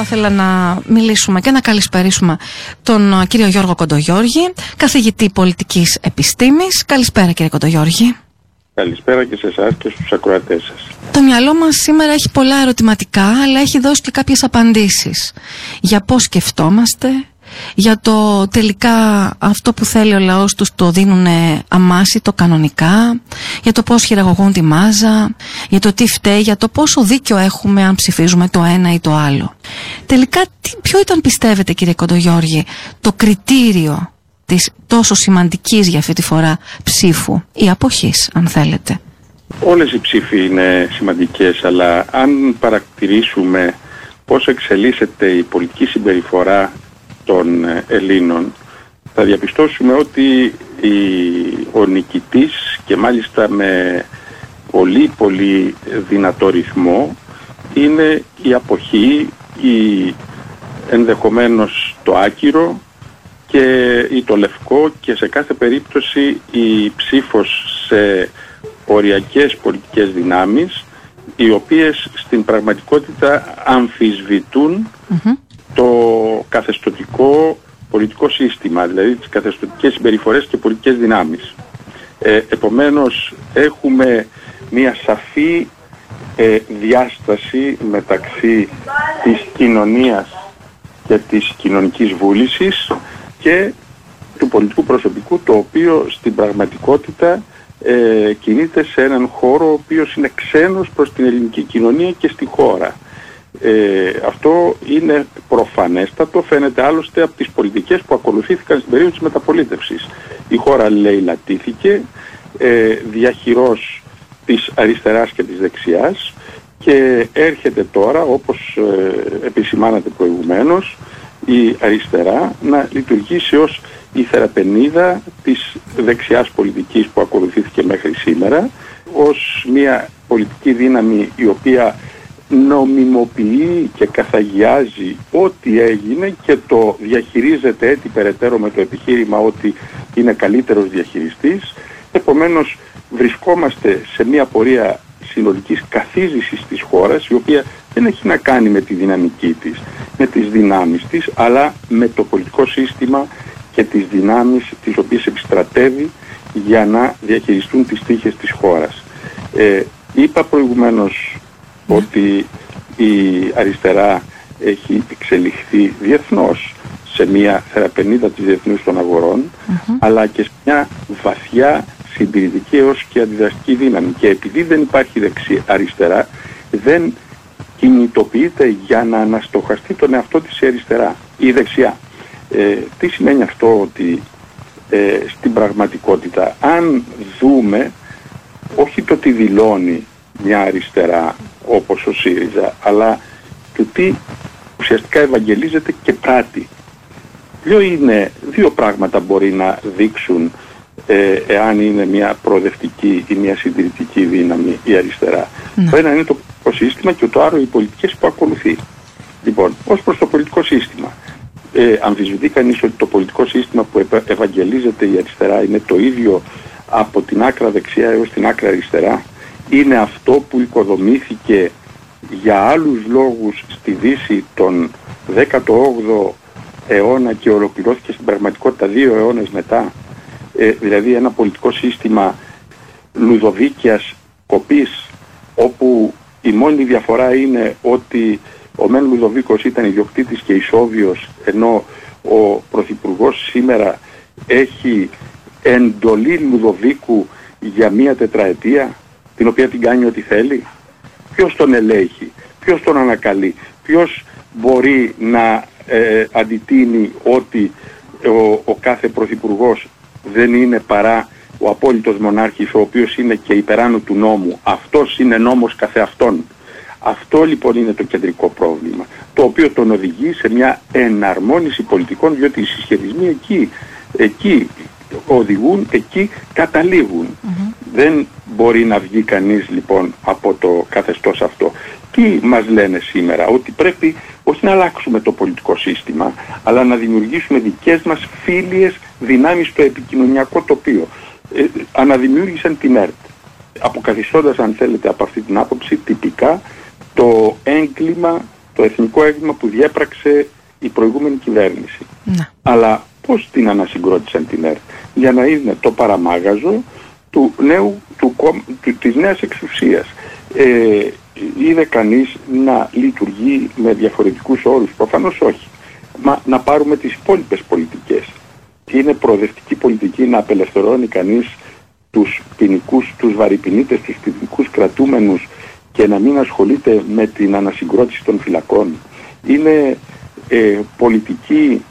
Θα ήθελα να μιλήσουμε και να καλησπερίσουμε τον κύριο Γιώργο Κοντογιώργη, καθηγητή πολιτικής επιστήμης. Καλησπέρα κύριε Κοντογιώργη. Καλησπέρα και σε εσάς και στους ακροατές σας. Το μυαλό μας σήμερα έχει πολλά ερωτηματικά, αλλά έχει δώσει και κάποιες απαντήσεις. Για πώς σκεφτόμαστε, για το τελικά αυτό που θέλει ο λαός τους το δίνουν αμάσιτο κανονικά, για το πώς χειραγωγούν τη μάζα, για το τι φταίει, για το πόσο δίκιο έχουμε αν ψηφίζουμε το ένα ή το άλλο. Τελικά τι, ποιο ήταν πιστεύετε κύριε Κοντογιώργη το κριτήριο της τόσο σημαντικής για αυτή τη φορά ψήφου ή αποχής αν θέλετε; Όλες οι ψήφοι είναι σημαντικές αλλά αν παρακτηρήσουμε πώς εξελίσσεται η πολιτική συμπεριφορά των ε, Ελλήνων θα διαπιστώσουμε ότι ο νικητής και μάλιστα με πολύ πολύ δυνατό ρυθμό είναι η αποχή, η ενδεχομένως το άκυρο και ή το λευκό και σε κάθε περίπτωση η ψήφος σε οριακές πολιτικές δυνάμεις οι οποίες στην πραγματικότητα το καθεστωτικό πολιτικό σύστημα, δηλαδή τις καθεστωτικές συμπεριφορές και πολιτικές δυνάμεις. Ε, επομένως έχουμε μια σαφή ε, διάσταση μεταξύ της κοινωνίας και της κοινωνικής βούλησης και του πολιτικού προσωπικού το οποίο στην πραγματικότητα ε, κινείται σε έναν χώρο ο οποίος είναι ξένος προς την ελληνική κοινωνία και στη χώρα. Ε, αυτό είναι προφανέστατο, φαίνεται άλλωστε από τις πολιτικές που ακολουθήθηκαν στην περίοδο της μεταπολίτευσης. Η χώρα λαιλατήθηκε ε, διαχειρός της αριστεράς και της δεξιάς και έρχεται τώρα όπως ε, επισημάνατε προηγουμένως η αριστερά να λειτουργήσει ως η θεραπενίδα της δεξιάς πολιτικής που ακολουθήθηκε μέχρι σήμερα ως μια πολιτική δύναμη η οποία νομιμοποιεί και καθαγιάζει ό,τι έγινε και το διαχειρίζεται έτσι περαιτέρω με το επιχείρημα ότι είναι καλύτερος διαχειριστής. Επομένως βρισκόμαστε σε μια πορεία συνολικής καθίζησης της χώρας η οποία δεν έχει να κάνει με τη δυναμική της, με τις δυνάμεις της, αλλά με το πολιτικό σύστημα και τις δυνάμεις τις οποίες επιστρατεύει για να διαχειριστούν τις τύχες της χώρας. Ε, είπα προηγουμένως ναι. Ότι η αριστερά έχει εξελιχθεί διεθνώς σε μια θεραπενίδα της διεθνούς των αγορων αλλά και σε μια βαθιά συντηρητική έως και αντιδραστική δύναμη. Και επειδή δεν υπάρχει δεξί αριστερά, δεν κινητοποιείται για να αναστοχαστεί τον εαυτό της η αριστερά ή δεξιά. Ε, τι σημαίνει αυτό ότι ε, στην πραγματικότητα αν δούμε όχι το τι δηλώνει μια αριστερά όπως ο ΣΥΡΙΖΑ αλλά το τι ουσιαστικά ευαγγελίζεται και πράττει. Δύο, είναι, δύο πράγματα μπορεί να δείξουν ε, εάν είναι μια προοδευτική ή μια συντηρητική δύναμη η αριστερά. Ναι. Το ένα είναι το πολιτικό σύστημα και το άλλο οι πολιτικές που ακολουθεί. Λοιπόν, ως προς το πολιτικό σύστημα. Ε, αμφισβητεί κανείς ότι το πολιτικό σύστημα που ευαγγελίζεται η αριστερά είναι το ίδιο από την άκρα δεξιά έως την άκρα αριστερά; Είναι αυτό που οικοδομήθηκε για άλλους λόγους στη Δύση τον 18ο αιώνα και ολοκληρώθηκε στην πραγματικότητα δύο αιώνες μετά. Ε, δηλαδή ένα πολιτικό σύστημα λουδοβίκιας κοπής όπου η μόνη διαφορά είναι ότι ο Μεν Λουδοβίκος ήταν ιδιοκτήτης και ισόβιος ενώ ο Πρωθυπουργός σήμερα έχει εντολή Λουδοβίκου για μία τετραετία την οποία την κάνει ό,τι θέλει. Ποιος τον ελέγχει, ποιος τον ανακαλεί, ποιος μπορεί να ε, αντιτείνει ότι ο, ο κάθε Πρωθυπουργός δεν είναι παρά ο απόλυτος μονάρχης ο οποίος είναι και υπεράνω του νόμου. Αυτός είναι νόμος καθεαυτόν. Αυτό λοιπόν είναι το κεντρικό πρόβλημα, το οποίο τον οδηγεί σε μια εναρμόνιση πολιτικών, διότι οι συσχετισμοί εκεί, εκεί οδηγούν, εκεί Δεν μπορεί να βγει κανείς λοιπόν από το καθεστώς αυτό. Τι μας λένε σήμερα, ότι πρέπει όχι να αλλάξουμε το πολιτικό σύστημα, αλλά να δημιουργήσουμε δικές μας φίλιες δυνάμεις στο επικοινωνιακό τοπίο. Ε, αναδημιούργησαν την ΕΡΤ, αποκαθιστώντας αν θέλετε από αυτή την άποψη τυπικά το έγκλημα το εθνικό έγκλημα που διέπραξε η προηγούμενη κυβέρνηση. Ναι. Αλλά πώς την ανασυγκρότησαν την ΕΡΤ; Για να είναι το παραμάγαζο του νέου, του, του, της νέας εξουσίας. Ε, είδε κανείς να λειτουργεί με διαφορετικούς όρους; Προφανώς όχι. Μα να πάρουμε τις υπόλοιπες πολιτικές. Είναι προοδευτική πολιτική να απελευθερώνει κανείς τους ποινικούς, τους βαρυπινίτες, τους ποινικούς κρατούμενους και να μην ασχολείται με την ανασυγκρότηση των φυλακών. Είναι ε, πολιτική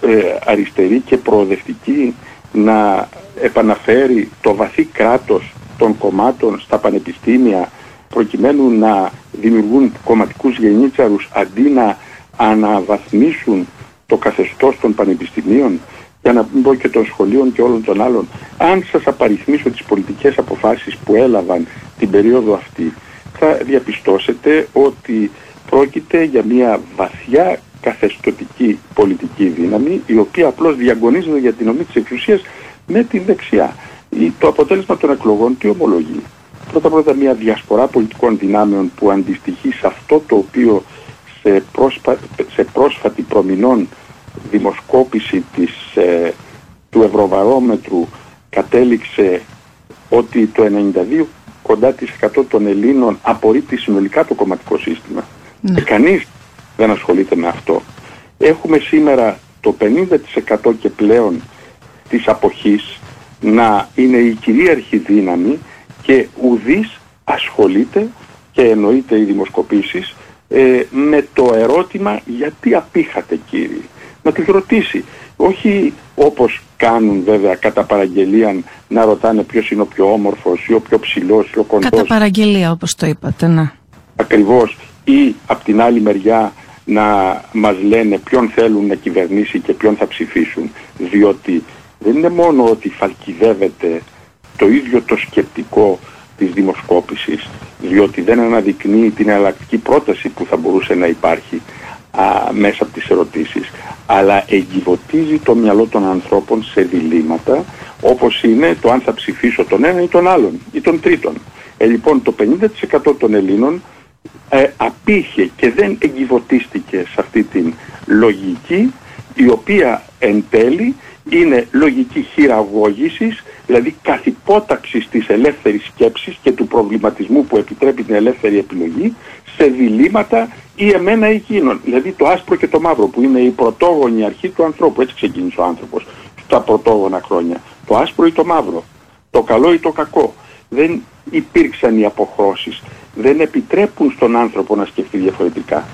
ε, αριστερή και προοδευτική να επαναφέρει το βαθύ κράτος των κομμάτων στα πανεπιστήμια προκειμένου να δημιουργούν κομματικούς γενίτσαρους αντί να αναβαθμίσουν το καθεστώς των πανεπιστημίων για να μην πω και των σχολείων και όλων των άλλων. Αν σας απαριθμίσω τις πολιτικές αποφάσεις που έλαβαν την περίοδο αυτή θα διαπιστώσετε ότι πρόκειται για μια βαθιά καθεστωτική πολιτική δύναμη η οποία απλώς διαγωνίζεται για την ομή της εξουσίας με την δεξιά. Το αποτέλεσμα των εκλογών τι ομολογεί; Πρώτα πρώτα μια διασπορά πολιτικών δυνάμεων που αντιστοιχεί σε αυτό το οποίο σε, πρόσπα, σε πρόσφατη προμηνών δημοσκόπηση της, ε, του Ευρωβαρόμετρου κατέληξε ότι το 92 κοντά της 100 των Ελλήνων απορρίπτει συνολικά το κομματικό σύστημα. Ναι. Και κανείς δεν ασχολείται με αυτό. Έχουμε σήμερα το 50% και πλέον της αποχής να είναι η κυρίαρχη δύναμη και ουδής ασχολείται και εννοείται οι δημοσκοπήσεις ε, με το ερώτημα γιατί απήχατε κύριοι. Να τους ρωτήσει. Όχι όπως κάνουν βέβαια κατά παραγγελία να ρωτάνε ποιος είναι ο πιο όμορφος ή ο πιο ψηλός ή ο κοντός. Κατά παραγγελία όπως το είπατε, ναι. Ακριβώς. Ή από την άλλη μεριά να μας λένε ποιον θέλουν να κυβερνήσει και ποιον θα ψηφίσουν. Διότι δεν είναι μόνο ότι φαλκιδεύεται το ίδιο το σκεπτικό της δημοσκόπησης διότι δεν αναδεικνύει την εναλλακτική πρόταση που θα μπορούσε να υπάρχει α, μέσα από τις ερωτήσεις αλλά εγκυβωτίζει το μυαλό των ανθρώπων σε διλήμματα όπως είναι το αν θα ψηφίσω τον ένα ή τον άλλον ή τον τρίτον. Ε, λοιπόν το 50% των Ελλήνων ε, απήχε και δεν εγκυβωτίστηκε σε αυτή την λογική η οποία εν τέλει είναι λογική χειραγώγησης, δηλαδή καθυπόταξης της ελεύθερης σκέψης και του προβληματισμού που επιτρέπει την ελεύθερη επιλογή σε διλήμματα ή εμένα ή εκείνον. Δηλαδή το άσπρο και το μαύρο που είναι η πρωτόγονη αρχή του ανθρώπου. Έτσι ξεκίνησε ο άνθρωπος στα πρωτόγωνα χρόνια. Το άσπρο ή το μαύρο. Το καλό ή το κακό. Δεν υπήρξαν οι αποχρώσεις. Δεν επιτρέπουν στον άνθρωπο να σκεφτεί διαφορετικά.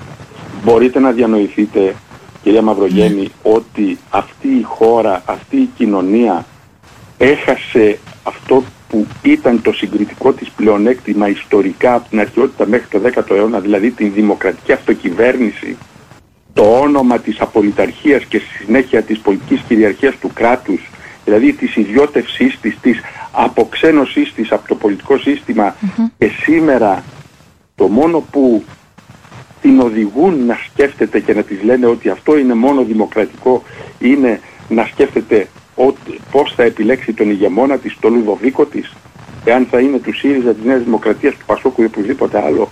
Μπορείτε να διανοηθείτε κυρία Μαυρογέννη, ναι. ότι αυτή η χώρα, αυτή η κοινωνία έχασε αυτό που ήταν το συγκριτικό της πλεονέκτημα ιστορικά από την αρχαιότητα μέχρι το 10ο αιώνα, δηλαδή την δημοκρατική αυτοκυβέρνηση, το όνομα της απολυταρχίας και στη συνέχεια της πολιτικής κυριαρχίας του κράτους, δηλαδή της ιδιώτευσής της, της αποξένωσής της από το πολιτικό και σήμερα το μόνο που την οδηγούν να σκέφτεται και να της λένε ότι αυτό είναι μόνο δημοκρατικό είναι να σκέφτεται ότι, πώς θα επιλέξει τον ηγεμόνα της, τον Λουδοβίκο της, εάν θα είναι του ΣΥΡΙΖΑ, της Νέας Δημοκρατίας, του Πασόκου ή οπουδήποτε άλλο.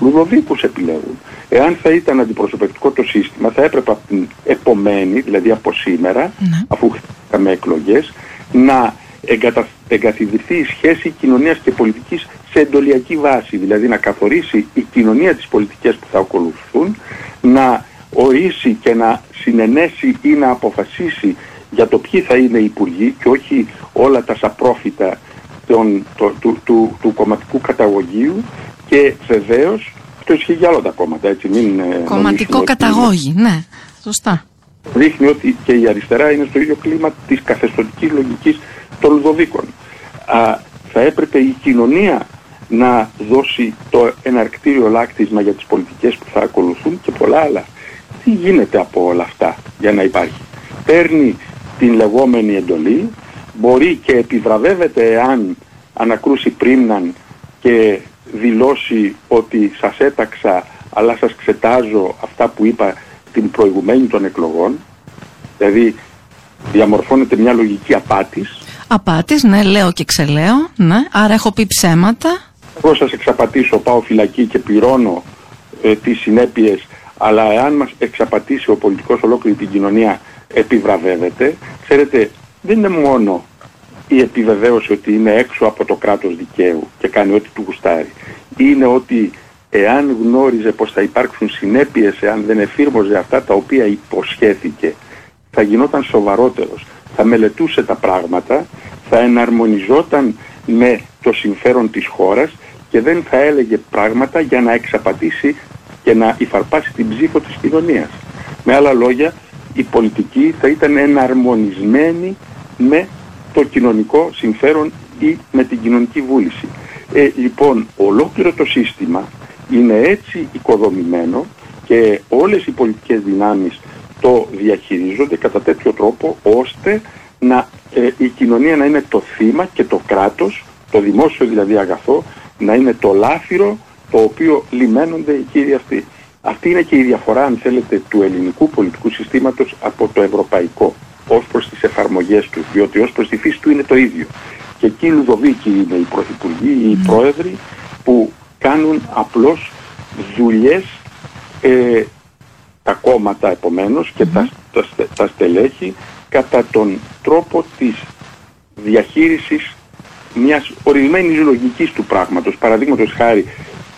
Λουδοβίκους επιλέγουν. Εάν θα ήταν αντιπροσωπευτικό το σύστημα, θα έπρεπε από την επομένη, δηλαδή από σήμερα, ναι. αφού είχαμε εκλογές, να εγκατα... εγκαθιδρυθεί η σχέση κοινωνίας και πολιτικής σε εντολιακή βάση, δηλαδή να καθορίσει η κοινωνία τις πολιτικές που θα ακολουθούν, να ορίσει και να συνενέσει ή να αποφασίσει για το ποιοι θα είναι οι υπουργοί και όχι όλα τα σαπρόφητα των, το, του, του, του, κομματικού καταγωγείου και βεβαίως αυτό ισχύει για όλα τα κόμματα. Έτσι, μην, ε, Κομματικό καταγώγη, ναι, σωστά. Δείχνει ότι και η αριστερά είναι στο ίδιο κλίμα της καθεστωτικής λογικής των Λουδοβίκων. Α, θα έπρεπε η κοινωνία να δώσει το εναρκτήριο λάκτισμα για τις πολιτικές που θα ακολουθούν και πολλά άλλα. Τι γίνεται από όλα αυτά για να υπάρχει; Παίρνει την λεγόμενη εντολή, μπορεί και επιβραβεύεται εάν ανακρούσει πρίμναν και δηλώσει ότι σας έταξα αλλά σας ξετάζω αυτά που είπα την προηγουμένη των εκλογών, δηλαδή διαμορφώνεται μια λογική απάτης. Απάτης, ναι, λέω και ξελέω, ναι, άρα έχω πει ψέματα. Εγώ σας εξαπατήσω, πάω φυλακή και πληρώνω ε, τις συνέπειες αλλά εάν μας εξαπατήσει ο πολιτικός ολόκληρη την κοινωνία επιβραβεύεται, ξέρετε δεν είναι μόνο η επιβεβαίωση ότι είναι έξω από το κράτος δικαίου και κάνει ό,τι του γουστάρει. Είναι ότι εάν γνώριζε πως θα υπάρξουν συνέπειες εάν δεν εφήρμοζε αυτά τα οποία υποσχέθηκε θα γινόταν σοβαρότερος, θα μελετούσε τα πράγματα, θα εναρμονιζόταν με το συμφέρον της χώρας και δεν θα έλεγε πράγματα για να εξαπατήσει και να υφαρπάσει την ψήφο της κοινωνίας. Με άλλα λόγια, η πολιτική θα ήταν εναρμονισμένη με το κοινωνικό συμφέρον ή με την κοινωνική βούληση. Ε, λοιπόν, ολόκληρο το σύστημα είναι έτσι οικοδομημένο και όλες οι πολιτικές δυνάμεις το διαχειρίζονται κατά τέτοιο τρόπο ώστε να, ε, η κοινωνία να είναι το θύμα και το κράτος, το δημόσιο δηλαδή αγαθό, να είναι το λάφυρο το οποίο λιμένονται οι κύριοι αυτοί. Αυτή είναι και η διαφορά, αν θέλετε, του ελληνικού πολιτικού συστήματος από το ευρωπαϊκό ως προς τις εφαρμογές τους, διότι ως προς τη φύση του είναι το ίδιο. Και εκεί οι Λουδοβίκοι είναι οι πρωθυπουργοί, οι πρόεδροι που κάνουν απλώς δουλειές ε, τα κόμματα επομένως και τα, τα, τα στελέχη κατά τον τρόπο της διαχείρισης μιας ορισμένης λογικής του πράγματος. Παραδείγματος χάρη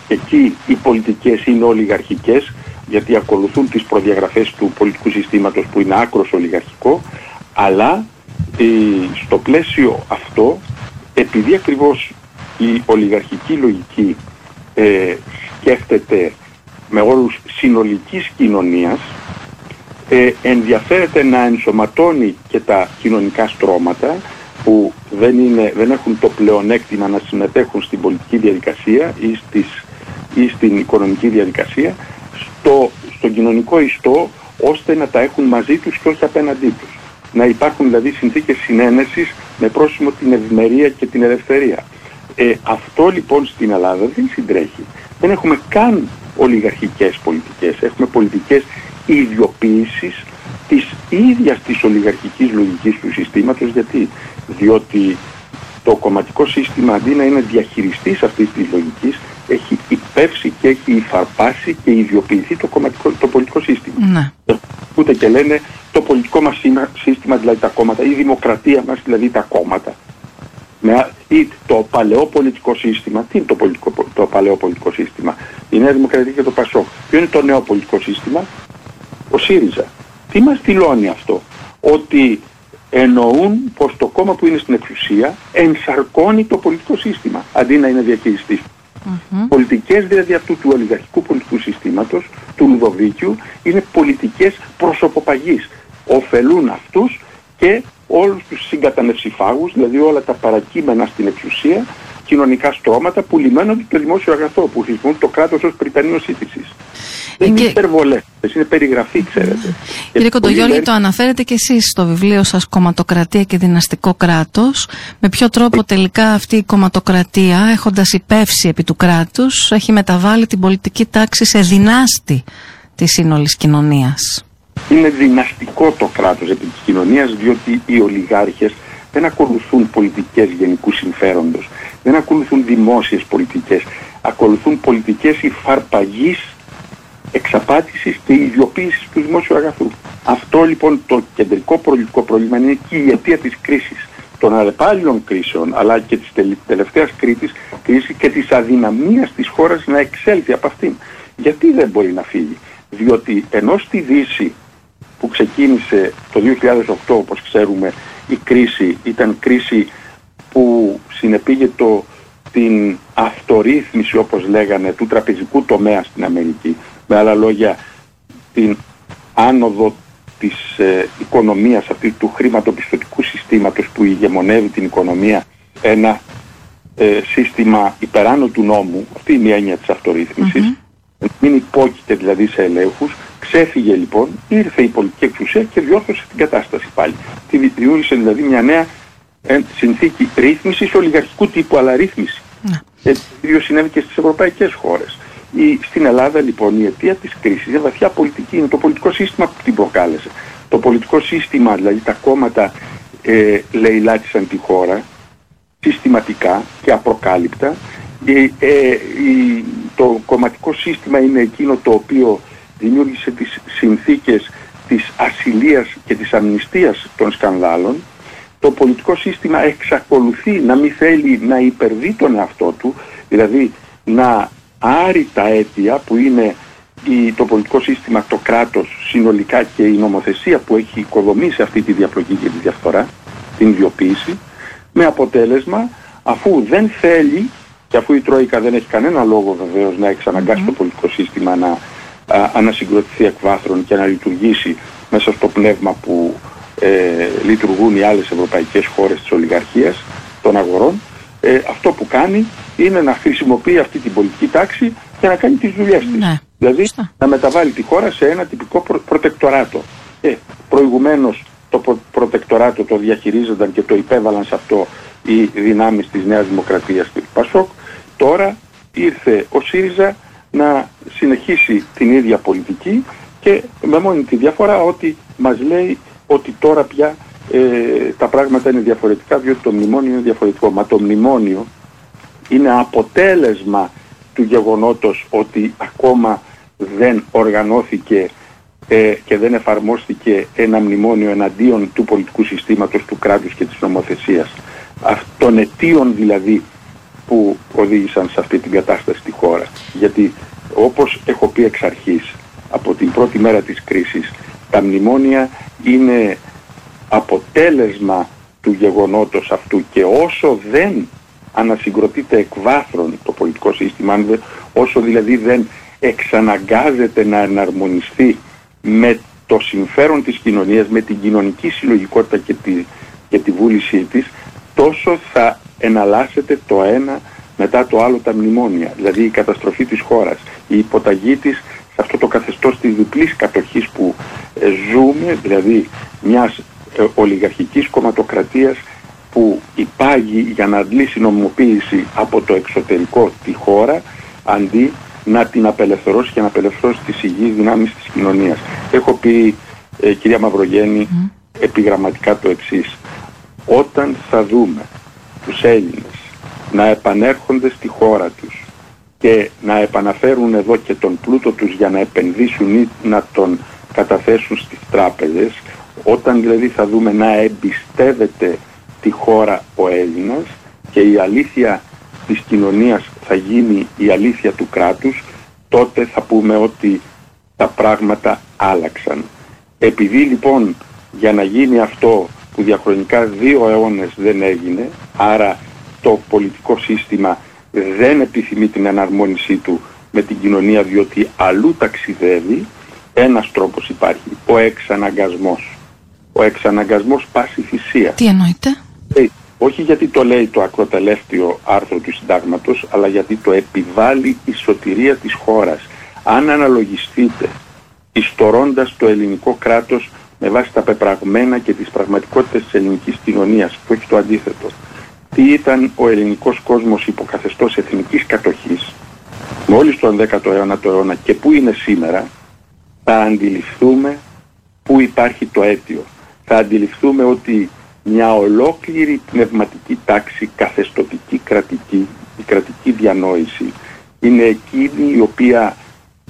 εκεί οι πολιτικές είναι ολιγαρχικές γιατί ακολουθούν τις προδιαγραφές του πολιτικού συστήματος που είναι άκρος ολιγαρχικό αλλά ε, στο πλαίσιο αυτό επειδή ακριβώς η ολιγαρχική λογική ε, σκέφτεται με όρους συνολικής κοινωνίας ε, ενδιαφέρεται να ενσωματώνει και τα κοινωνικά στρώματα που δεν, είναι, δεν έχουν το πλεονέκτημα να συμμετέχουν στην πολιτική διαδικασία ή, στις, ή στην οικονομική διαδικασία στο, στον κοινωνικό ιστό ώστε να τα έχουν μαζί τους και όχι απέναντί τους. Να υπάρχουν δηλαδή συνθήκες συνένεσης με πρόσημο την ευημερία και την ελευθερία. Ε, αυτό λοιπόν στην Ελλάδα δεν συντρέχει. Δεν έχουμε καν ολιγαρχικές πολιτικές. Έχουμε πολιτικές ιδιοποίησης της ίδιας της ολιγαρχικής λογικής του συστήματος. Γιατί; Διότι το κομματικό σύστημα αντί να είναι διαχειριστής αυτής της λογικής έχει υπεύσει και έχει υφαρπάσει και ιδιοποιηθεί το, κομματικό, το πολιτικό σύστημα. Ναι. Ούτε και λένε το πολιτικό μας σύστημα, δηλαδή τα κόμματα, η δημοκρατία μας, δηλαδή τα κόμματα. Με, ή το παλαιό πολιτικό σύστημα, τι είναι το, πολιτικό, το παλαιό πολιτικό σύστημα, η Νέα Δημοκρατία και το ΠΑΣΟΚ. Ποιο είναι το νέο πολιτικό σύστημα, ο ΣΥΡΙΖΑ. Τι μας δηλώνει αυτό, ότι εννοούν πως το κόμμα που είναι στην εξουσία ενσαρκώνει το πολιτικό σύστημα, αντί να είναι διαχειριστής. Mm-hmm. Πολιτικές δηλαδή αυτού του ολιγαρχικού πολιτικού συστήματος, του Λουδοβίκιου, είναι πολιτικές προσωποπαγής. Οφελούν αυτούς και όλους τους συγκατανευσιφάγους, δηλαδή όλα τα παρακείμενα στην εξουσία, κοινωνικά στρώματα που λιμένονται το δημόσιο αγαθό, που χρησιμοποιούν το κράτος ως πριτανείο σύντησης. Δεν είναι υπερβολές, είναι περιγραφή, ξέρετε. Κύριε Κοντογιώργη, το αναφέρετε και εσείς στο βιβλίο σας «Κομματοκρατία και δυναστικό κράτος». Με ποιο τρόπο τελικά αυτή η κομματοκρατία, έχοντας υπεύσει επί του κράτους, έχει μεταβάλει την πολιτική τάξη σε δυνάστη της σύνολης κοινωνίας; Είναι δυναστικό το κράτος επί της κοινωνίας, διότι οι ολιγάρχες δεν ακολουθούν πολιτικές γενικού συμφέροντος, δεν ακολουθούν δημόσιες πολιτικές, ακολουθούν πολιτικές υφαρπαγής εξαπάτησης και ιδιοποίησης του δημόσιου αγαθού. Αυτό λοιπόν το κεντρικό πολιτικό πρόβλημα είναι και η αιτία της κρίσης των αλλεπάλληλων κρίσεων αλλά και της τελευταίας κρίσης, κρίσης και της αδυναμίας της χώρας να εξέλθει από αυτήν. Γιατί δεν μπορεί να φύγει; Διότι ενώ στη Δύση που ξεκίνησε το 2008 όπως ξέρουμε η κρίση ήταν κρίση που συνεπήγε το, την αυτορύθμιση όπως λέγανε του τραπεζικού τομέα στην Αμερική με άλλα λόγια την άνοδο της ε, οικονομίας αυτή του χρηματοπιστωτικού συστήματος που ηγεμονεύει την οικονομία ένα ε, σύστημα υπεράνω του νόμου, αυτή είναι η έννοια της αυτορύθμισης, mm-hmm. μην υπόκειται δηλαδή σε ελέγχους, ξέφυγε λοιπόν, ήρθε η πολιτική εξουσία και διόρθωσε την κατάσταση πάλι. Τη δημιούργησε δηλαδή μια νέα ε, συνθήκη ρύθμισης ολιγαρχικού τύπου, αλλά ρύθμιση. Mm-hmm. Ε, ίδιο συνέβη και στις ευρωπαϊκές χώρες. Η, στην Ελλάδα λοιπόν η αιτία της κρίσης είναι βαθιά πολιτική, είναι το πολιτικό σύστημα που την προκάλεσε. Το πολιτικό σύστημα, δηλαδή τα κόμματα ε, λαιλάτισαν τη χώρα συστηματικά και απροκάλυπτα. Ε, ε, το κομματικό σύστημα είναι εκείνο το οποίο δημιούργησε τις συνθήκες της ασυλίας και της αμνηστίας των σκανδάλων, το πολιτικό σύστημα εξακολουθεί να μην θέλει να υπερβεί τον εαυτό του, δηλαδή να άρει τα αίτια που είναι η, το πολιτικό σύστημα, το κράτος συνολικά και η νομοθεσία που έχει οικοδομήσει αυτή τη διαπλοκή και τη διαφθορά, την ιδιοποίηση, με αποτέλεσμα αφού δεν θέλει και αφού η Τρόικα δεν έχει κανένα λόγο βεβαίως να εξαναγκασει το πολιτικό σύστημα να α, ανασυγκροτηθεί εκ βάθρων και να λειτουργήσει μέσα στο πνεύμα που ε, λειτουργούν οι άλλες ευρωπαϊκές χώρες της ολιγαρχίας των αγορών, ε, αυτό που κάνει είναι να χρησιμοποιεί αυτή την πολιτική τάξη για να κάνει τις δουλειές της. Ναι. Δηλαδή να μεταβάλει τη χώρα σε ένα τυπικό προ, προτεκτοράτο. Ε, προηγουμένως το προ, προτεκτοράτο το διαχειρίζονταν και το υπέβαλαν σε αυτό οι δυνάμεις της Νέας Δημοκρατίας του Πασόκ. Τώρα ήρθε ο ΣΥΡΙΖΑ να συνεχίσει την ίδια πολιτική και με μόνη τη διαφορά ότι μας λέει ότι τώρα πια ε, τα πράγματα είναι διαφορετικά διότι το μνημόνιο είναι διαφορετικό. Μα το μνημόνιο είναι αποτέλεσμα του γεγονότος ότι ακόμα δεν οργανώθηκε ε, και δεν εφαρμόστηκε ένα μνημόνιο εναντίον του πολιτικού συστήματος, του κράτους και της νομοθεσίας. Των αιτίων δηλαδή που οδήγησαν σε αυτή την κατάσταση στη χώρα. Γιατί όπως έχω πει εξ αρχής, από την πρώτη μέρα της κρίσης, τα μνημόνια είναι αποτέλεσμα του γεγονότος αυτού και όσο δεν ανασυγκροτείται εκ βάθρων το πολιτικό σύστημα, όσο δηλαδή δεν εξαναγκάζεται να εναρμονιστεί με το συμφέρον της κοινωνίας, με την κοινωνική συλλογικότητα και τη, και τη βούλησή της, τόσο θα εναλλάσσεται το ένα μετά το άλλο τα μνημόνια. Δηλαδή η καταστροφή της χώρας, η υποταγή της σε αυτό το καθεστώς της διπλής κατοχής που ε, ζούμε, δηλαδή μιας ε, ολιγαρχικής κομματοκρατίας που υπάγει για να αντλήσει νομιμοποίηση από το εξωτερικό τη χώρα αντί να την απελευθερώσει και να απελευθερώσει τις υγιείς δυνάμεις της κοινωνίας. Έχω πει, ε, κυρία Μαυρογέννη, επιγραμματικά το εξής. Όταν θα δούμε τους Έλληνες να επανέρχονται στη χώρα τους και να επαναφέρουν εδώ και τον πλούτο τους για να επενδύσουν ή να τον καταθέσουν στις τράπεζες, όταν δηλαδή θα δούμε να εμπιστεύεται τη χώρα ο Έλληνας και η αλήθεια της κοινωνίας θα γίνει η αλήθεια του κράτους, τότε θα πούμε ότι τα πράγματα άλλαξαν. Επειδή λοιπόν για να γίνει αυτό που διαχρονικά δύο αιώνες δεν έγινε, άρα το πολιτικό σύστημα δεν επιθυμεί την εναρμόνισή του με την κοινωνία διότι αλλού ταξιδεύει, ένας τρόπος υπάρχει, ο εξαναγκασμός. Ο εξαναγκασμός πάση θυσία. Τι εννοείται; Ε, όχι γιατί το λέει το ακροτελεύτιο άρθρο του συντάγματος, αλλά γιατί το επιβάλλει η σωτηρία της χώρας. Αν αναλογιστείτε, ιστορώντας το ελληνικό κράτος με βάση τα πεπραγμένα και τις πραγματικότητες της ελληνικής κοινωνίας, που έχει το αντίθετο, τι ήταν ο ελληνικός κόσμος υποκαθεστώς εθνικής κατοχής, μόλις τον 19ο αιώνα και πού είναι σήμερα, θα αντιληφθούμε πού υπάρχει το αίτιο. Θα αντιληφθούμε ότι μια ολόκληρη πνευματική τάξη, καθεστοτική κρατική, η κρατική διανόηση, είναι εκείνη η οποία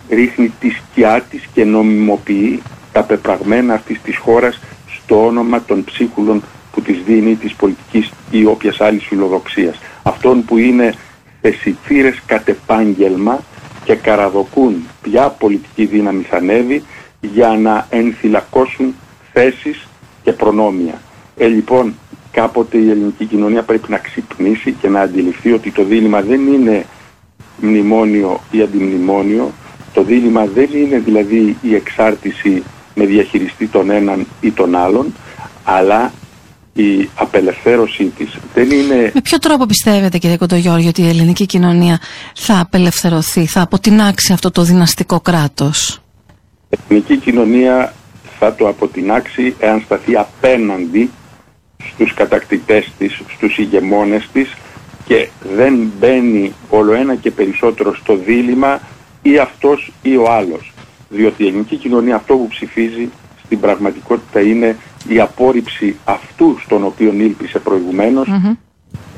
ρίχνει τη σκιά της και νομιμοποιεί τα πεπραγμένα αυτής της χώρας στο όνομα των ψίχουλων που της δίνει της πολιτικής ή όποιας άλλης φιλοδοξίας. Αυτών που είναι θεσιφύρες κατ' επάγγελμα και καραδοκούν ποια πολιτική δύναμη θα ανέβει για να ενθυλακώσουν θέσεις και προνόμια. Ε, λοιπόν, κάποτε η ελληνική κοινωνία πρέπει να ξυπνήσει και να αντιληφθεί ότι το δίλημα δεν είναι μνημόνιο ή αντιμνημόνιο, το δίλημα δεν είναι δηλαδή η εξάρτηση με διαχειριστή τον έναν ή τον άλλον, αλλά η απελευθέρωσή της δεν είναι... Με ποιο τρόπο πιστεύετε κύριε Κοντογιώργη ότι η ελληνική κοινωνία θα απελευθερωθεί, θα αποτινάξει αυτό το δυναστικό κράτος; Η ελληνική κοινωνία θα το αποτινάξει εάν σταθεί απέναντι στους κατακτητές της, στους ηγεμόνες της και δεν μπαίνει όλο ένα και περισσότερο στο δίλημα ή αυτός ή ο άλλος. Διότι η ελληνική κοινωνία αυτό που ψηφίζει στην πραγματικότητα είναι η απόρριψη αυτού στον οποίο ήλπισε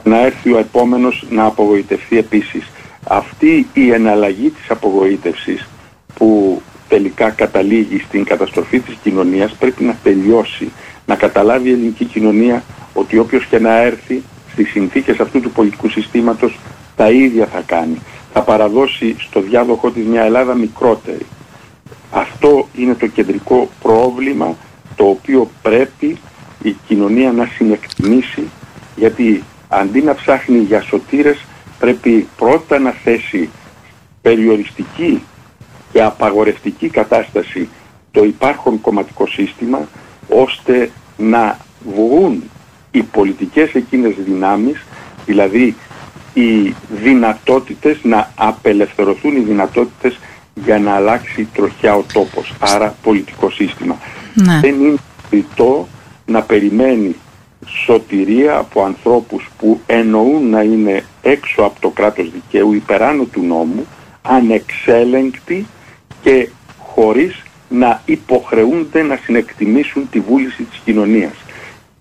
να έρθει ο επόμενος να απογοητευτεί επίσης. Αυτή η εναλλαγή της απογοήτευσης που τελικά καταλήγει στην καταστροφή της κοινωνίας πρέπει να τελειώσει. Να καταλάβει η ελληνική κοινωνία ότι όποιος και να έρθει στις συνθήκες αυτού του πολιτικού συστήματος τα ίδια θα κάνει. Θα παραδώσει στο διάδοχο της μια Ελλάδα μικρότερη. Αυτό είναι το κεντρικό πρόβλημα το οποίο πρέπει η κοινωνία να συνεκτιμήσει γιατί αντί να ψάχνει για σωτήρες πρέπει πρώτα να θέσει περιοριστική και απαγορευτική κατάσταση το υπάρχον κομματικό σύστημα ώστε να βγουν οι πολιτικές εκείνες δυνάμεις, δηλαδή οι δυνατότητες, να απελευθερωθούν οι δυνατότητες για να αλλάξει τροχιά ο τόπος, άρα πολιτικό σύστημα. Ναι. Δεν είναι φυτό να περιμένει σωτηρία από ανθρώπους που εννοούν να είναι έξω από το κράτος δικαίου, υπεράνω του νόμου, ανεξέλεγκτοι και χωρίς να υποχρεούνται να συνεκτιμήσουν τη βούληση της κοινωνίας.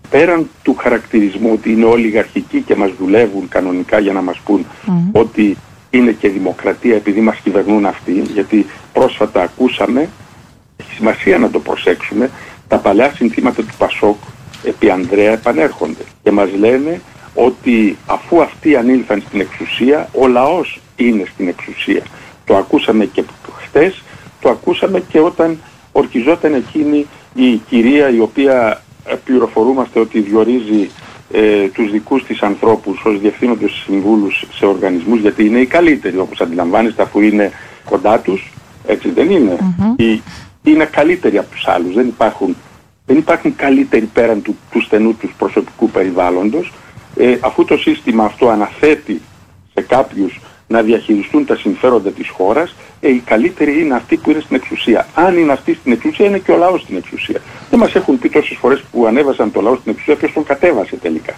Πέραν του χαρακτηρισμού ότι είναι ολιγαρχικοί και μας δουλεύουν κανονικά για να μας πούν ότι είναι και δημοκρατία επειδή μας κυβερνούν αυτοί, γιατί πρόσφατα ακούσαμε, έχει σημασία να το προσέξουμε, τα παλιά συνθήματα του Πασόκ επί Ανδρέα επανέρχονται και μας λένε ότι αφού αυτοί ανήλθαν στην εξουσία, ο λαός είναι στην εξουσία. Το ακούσαμε και χτες, το ακούσαμε και όταν ορκιζόταν εκείνη η κυρία η οποία ε, πληροφορούμαστε ότι διορίζει ε, τους δικούς της ανθρώπους ως διευθύνοντες συμβούλους σε οργανισμούς γιατί είναι οι καλύτεροι όπως αντιλαμβάνεστε αφού είναι κοντά τους, έτσι δεν είναι. Οι, είναι καλύτεροι από τους άλλους, δεν υπάρχουν, δεν υπάρχουν καλύτεροι πέραν του, του στενού τους προσωπικού περιβάλλοντος. Ε, αφού το σύστημα αυτό αναθέτει σε κάποιους να διαχειριστούν τα συμφέροντα της χώρας, ε, οι καλύτεροι είναι αυτοί που είναι στην εξουσία. Αν είναι αυτοί στην εξουσία, είναι και ο λαός στην εξουσία. Δεν μας έχουν πει τόσες φορές που ανέβασαν το λαό στην εξουσία, ποιος τον κατέβασε τελικά.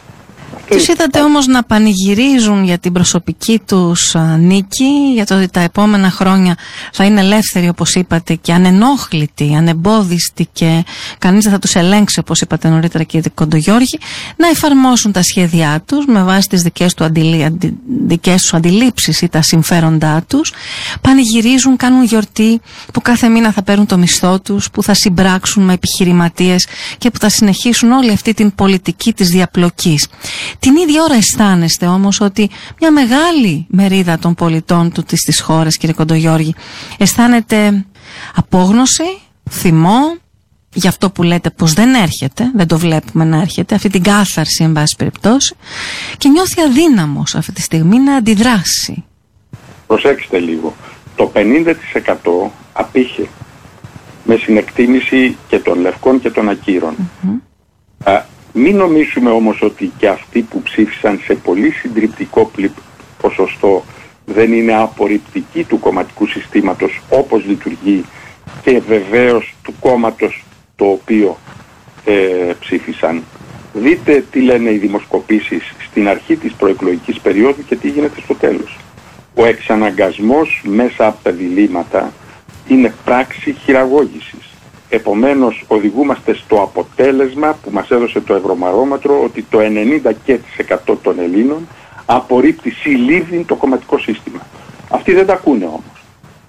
Τους είδατε όμως να πανηγυρίζουν για την προσωπική τους νίκη, για το ότι τα επόμενα χρόνια θα είναι ελεύθεροι όπως είπατε και ανενόχλητοι, ανεμπόδιστοι και κανείς δεν θα τους ελέγξει όπως είπατε νωρίτερα κύριε Κοντογιώργη, να εφαρμόσουν τα σχέδιά τους με βάση τις δικές, του αντιλή, αντι, δικές τους αντιλήψεις ή τα συμφέροντά τους. Πανηγυρίζουν, κάνουν γιορτή που κάθε μήνα θα παίρνουν το μισθό τους, που θα συμπράξουν με επιχειρηματίες και που θα συνεχίσουν όλη αυτή την πολιτική της διαπλοκής. Την ίδια ώρα αισθάνεστε όμως ότι μια μεγάλη μερίδα των πολιτών του της χώρας κύριε Κοντογιώργη αισθάνεται απόγνωση, θυμό για αυτό που λέτε πως δεν έρχεται, δεν το βλέπουμε να έρχεται, αυτή την κάθαρση εν πάση περιπτώσει και νιώθει αδύναμος αυτή τη στιγμή να αντιδράσει. Προσέξτε λίγο, το 50% απήχε με συνεκτίμηση και των λευκών και των ακύρων. Μην νομίζουμε όμως ότι και αυτοί που ψήφισαν σε πολύ συντριπτικό ποσοστό δεν είναι απορριπτικοί του κομματικού συστήματος όπως λειτουργεί και βεβαίως του κόμματος το οποίο ε, ψήφισαν. Δείτε τι λένε οι δημοσκοπήσεις στην αρχή της προεκλογικής περίοδου και τι γίνεται στο τέλος. Ο εξαναγκασμός μέσα από τα διλήμματα είναι πράξη χειραγώγησης. Επομένως οδηγούμαστε στο αποτέλεσμα που μας έδωσε το Ευρωμαρόμετρο ότι το 90% των Ελλήνων απορρίπτει συλλήβδιν το κομματικό σύστημα. Αυτοί δεν τα ακούνε όμως.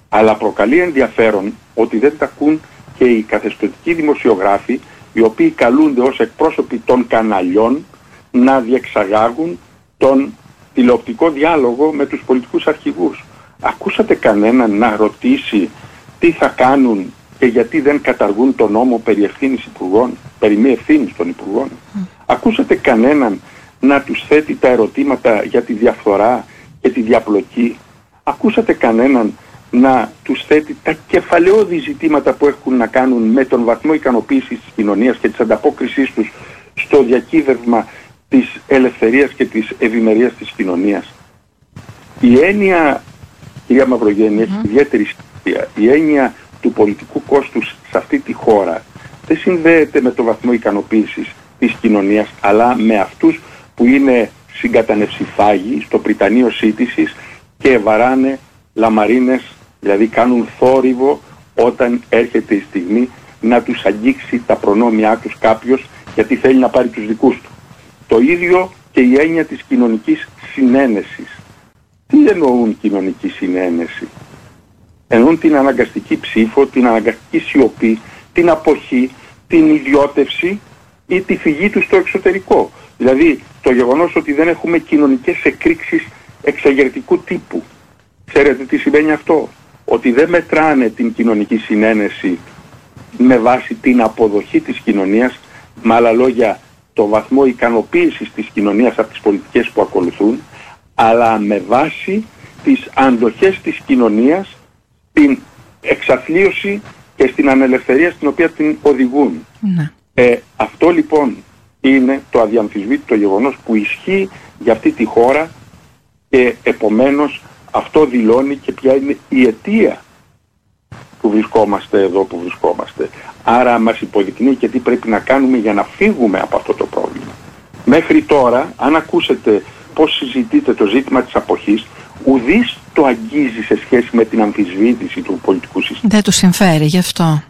Αλλά προκαλεί ενδιαφέρον ότι δεν τα ακούν και οι καθεστωτικοί δημοσιογράφοι οι οποίοι καλούνται ως εκπρόσωποι των καναλιών να διεξαγάγουν τον τηλεοπτικό διάλογο με τους πολιτικούς αρχηγούς. Ακούσατε κανέναν να ρωτήσει τι θα κάνουν και γιατί δεν καταργούν τον νόμο περί ευθύνης υπουργών, περί μη ευθύνης των υπουργών. Ακούσατε κανέναν να τους θέτει τα ερωτήματα για τη διαφθορά και τη διαπλοκή; Ακούσατε κανέναν να τους θέτει τα κεφαλαιώδη ζητήματα που έχουν να κάνουν με τον βαθμό ικανοποίησης της κοινωνίας και της ανταπόκρισής τους στο διακύβευμα της ελευθερίας και της ευημερίας της κοινωνίας; Η έννοια, κυρία Μαυρογέννη, έχει ιδιαίτερη σημασία. Η έννοια του πολιτικού κόστους σε αυτή τη χώρα δεν συνδέεται με το βαθμό ικανοποίησης της κοινωνίας αλλά με αυτούς που είναι συγκατανευσιφάγοι στο Πριτανείο σύντησης και βαράνε λαμαρίνες, δηλαδή κάνουν θόρυβο όταν έρχεται η στιγμή να τους αγγίξει τα προνόμια τους κάποιος γιατί θέλει να πάρει τους δικούς του. Το ίδιο και η έννοια της κοινωνικής συνένεσης. Τι εννοούν κοινωνική συνένεση; Εννοούν την αναγκαστική ψήφο, την αναγκαστική σιωπή, την αποχή, την ιδιώτευση ή τη φυγή του στο εξωτερικό. Δηλαδή το γεγονός ότι δεν έχουμε κοινωνικές εκρήξεις εξαγερτικού τύπου. Ξέρετε τι σημαίνει αυτό; Ότι δεν μετράνε την κοινωνική συνένεση με βάση την αποδοχή της κοινωνίας, με άλλα λόγια το βαθμό ικανοποίησης της κοινωνίας από τις πολιτικές που ακολουθούν, αλλά με βάση τις αντοχές της κοινωνίας, την εξαθλίωση και στην ανελευθερία στην οποία την οδηγούν. Ναι. Ε, αυτό λοιπόν είναι το αδιαμφισβήτητο γεγονός που ισχύει για αυτή τη χώρα και επομένως αυτό δηλώνει και ποια είναι η αιτία που βρισκόμαστε εδώ που βρισκόμαστε. Άρα μας υποδεικνύει και τι πρέπει να κάνουμε για να φύγουμε από αυτό το πρόβλημα. Μέχρι τώρα, αν ακούσετε πώς συζητείτε το ζήτημα της αποχής, ουδής το αγγίζει σε σχέση με την αμφισβήτηση του πολιτικού συστήματος. Δεν του συμφέρει γι' αυτό.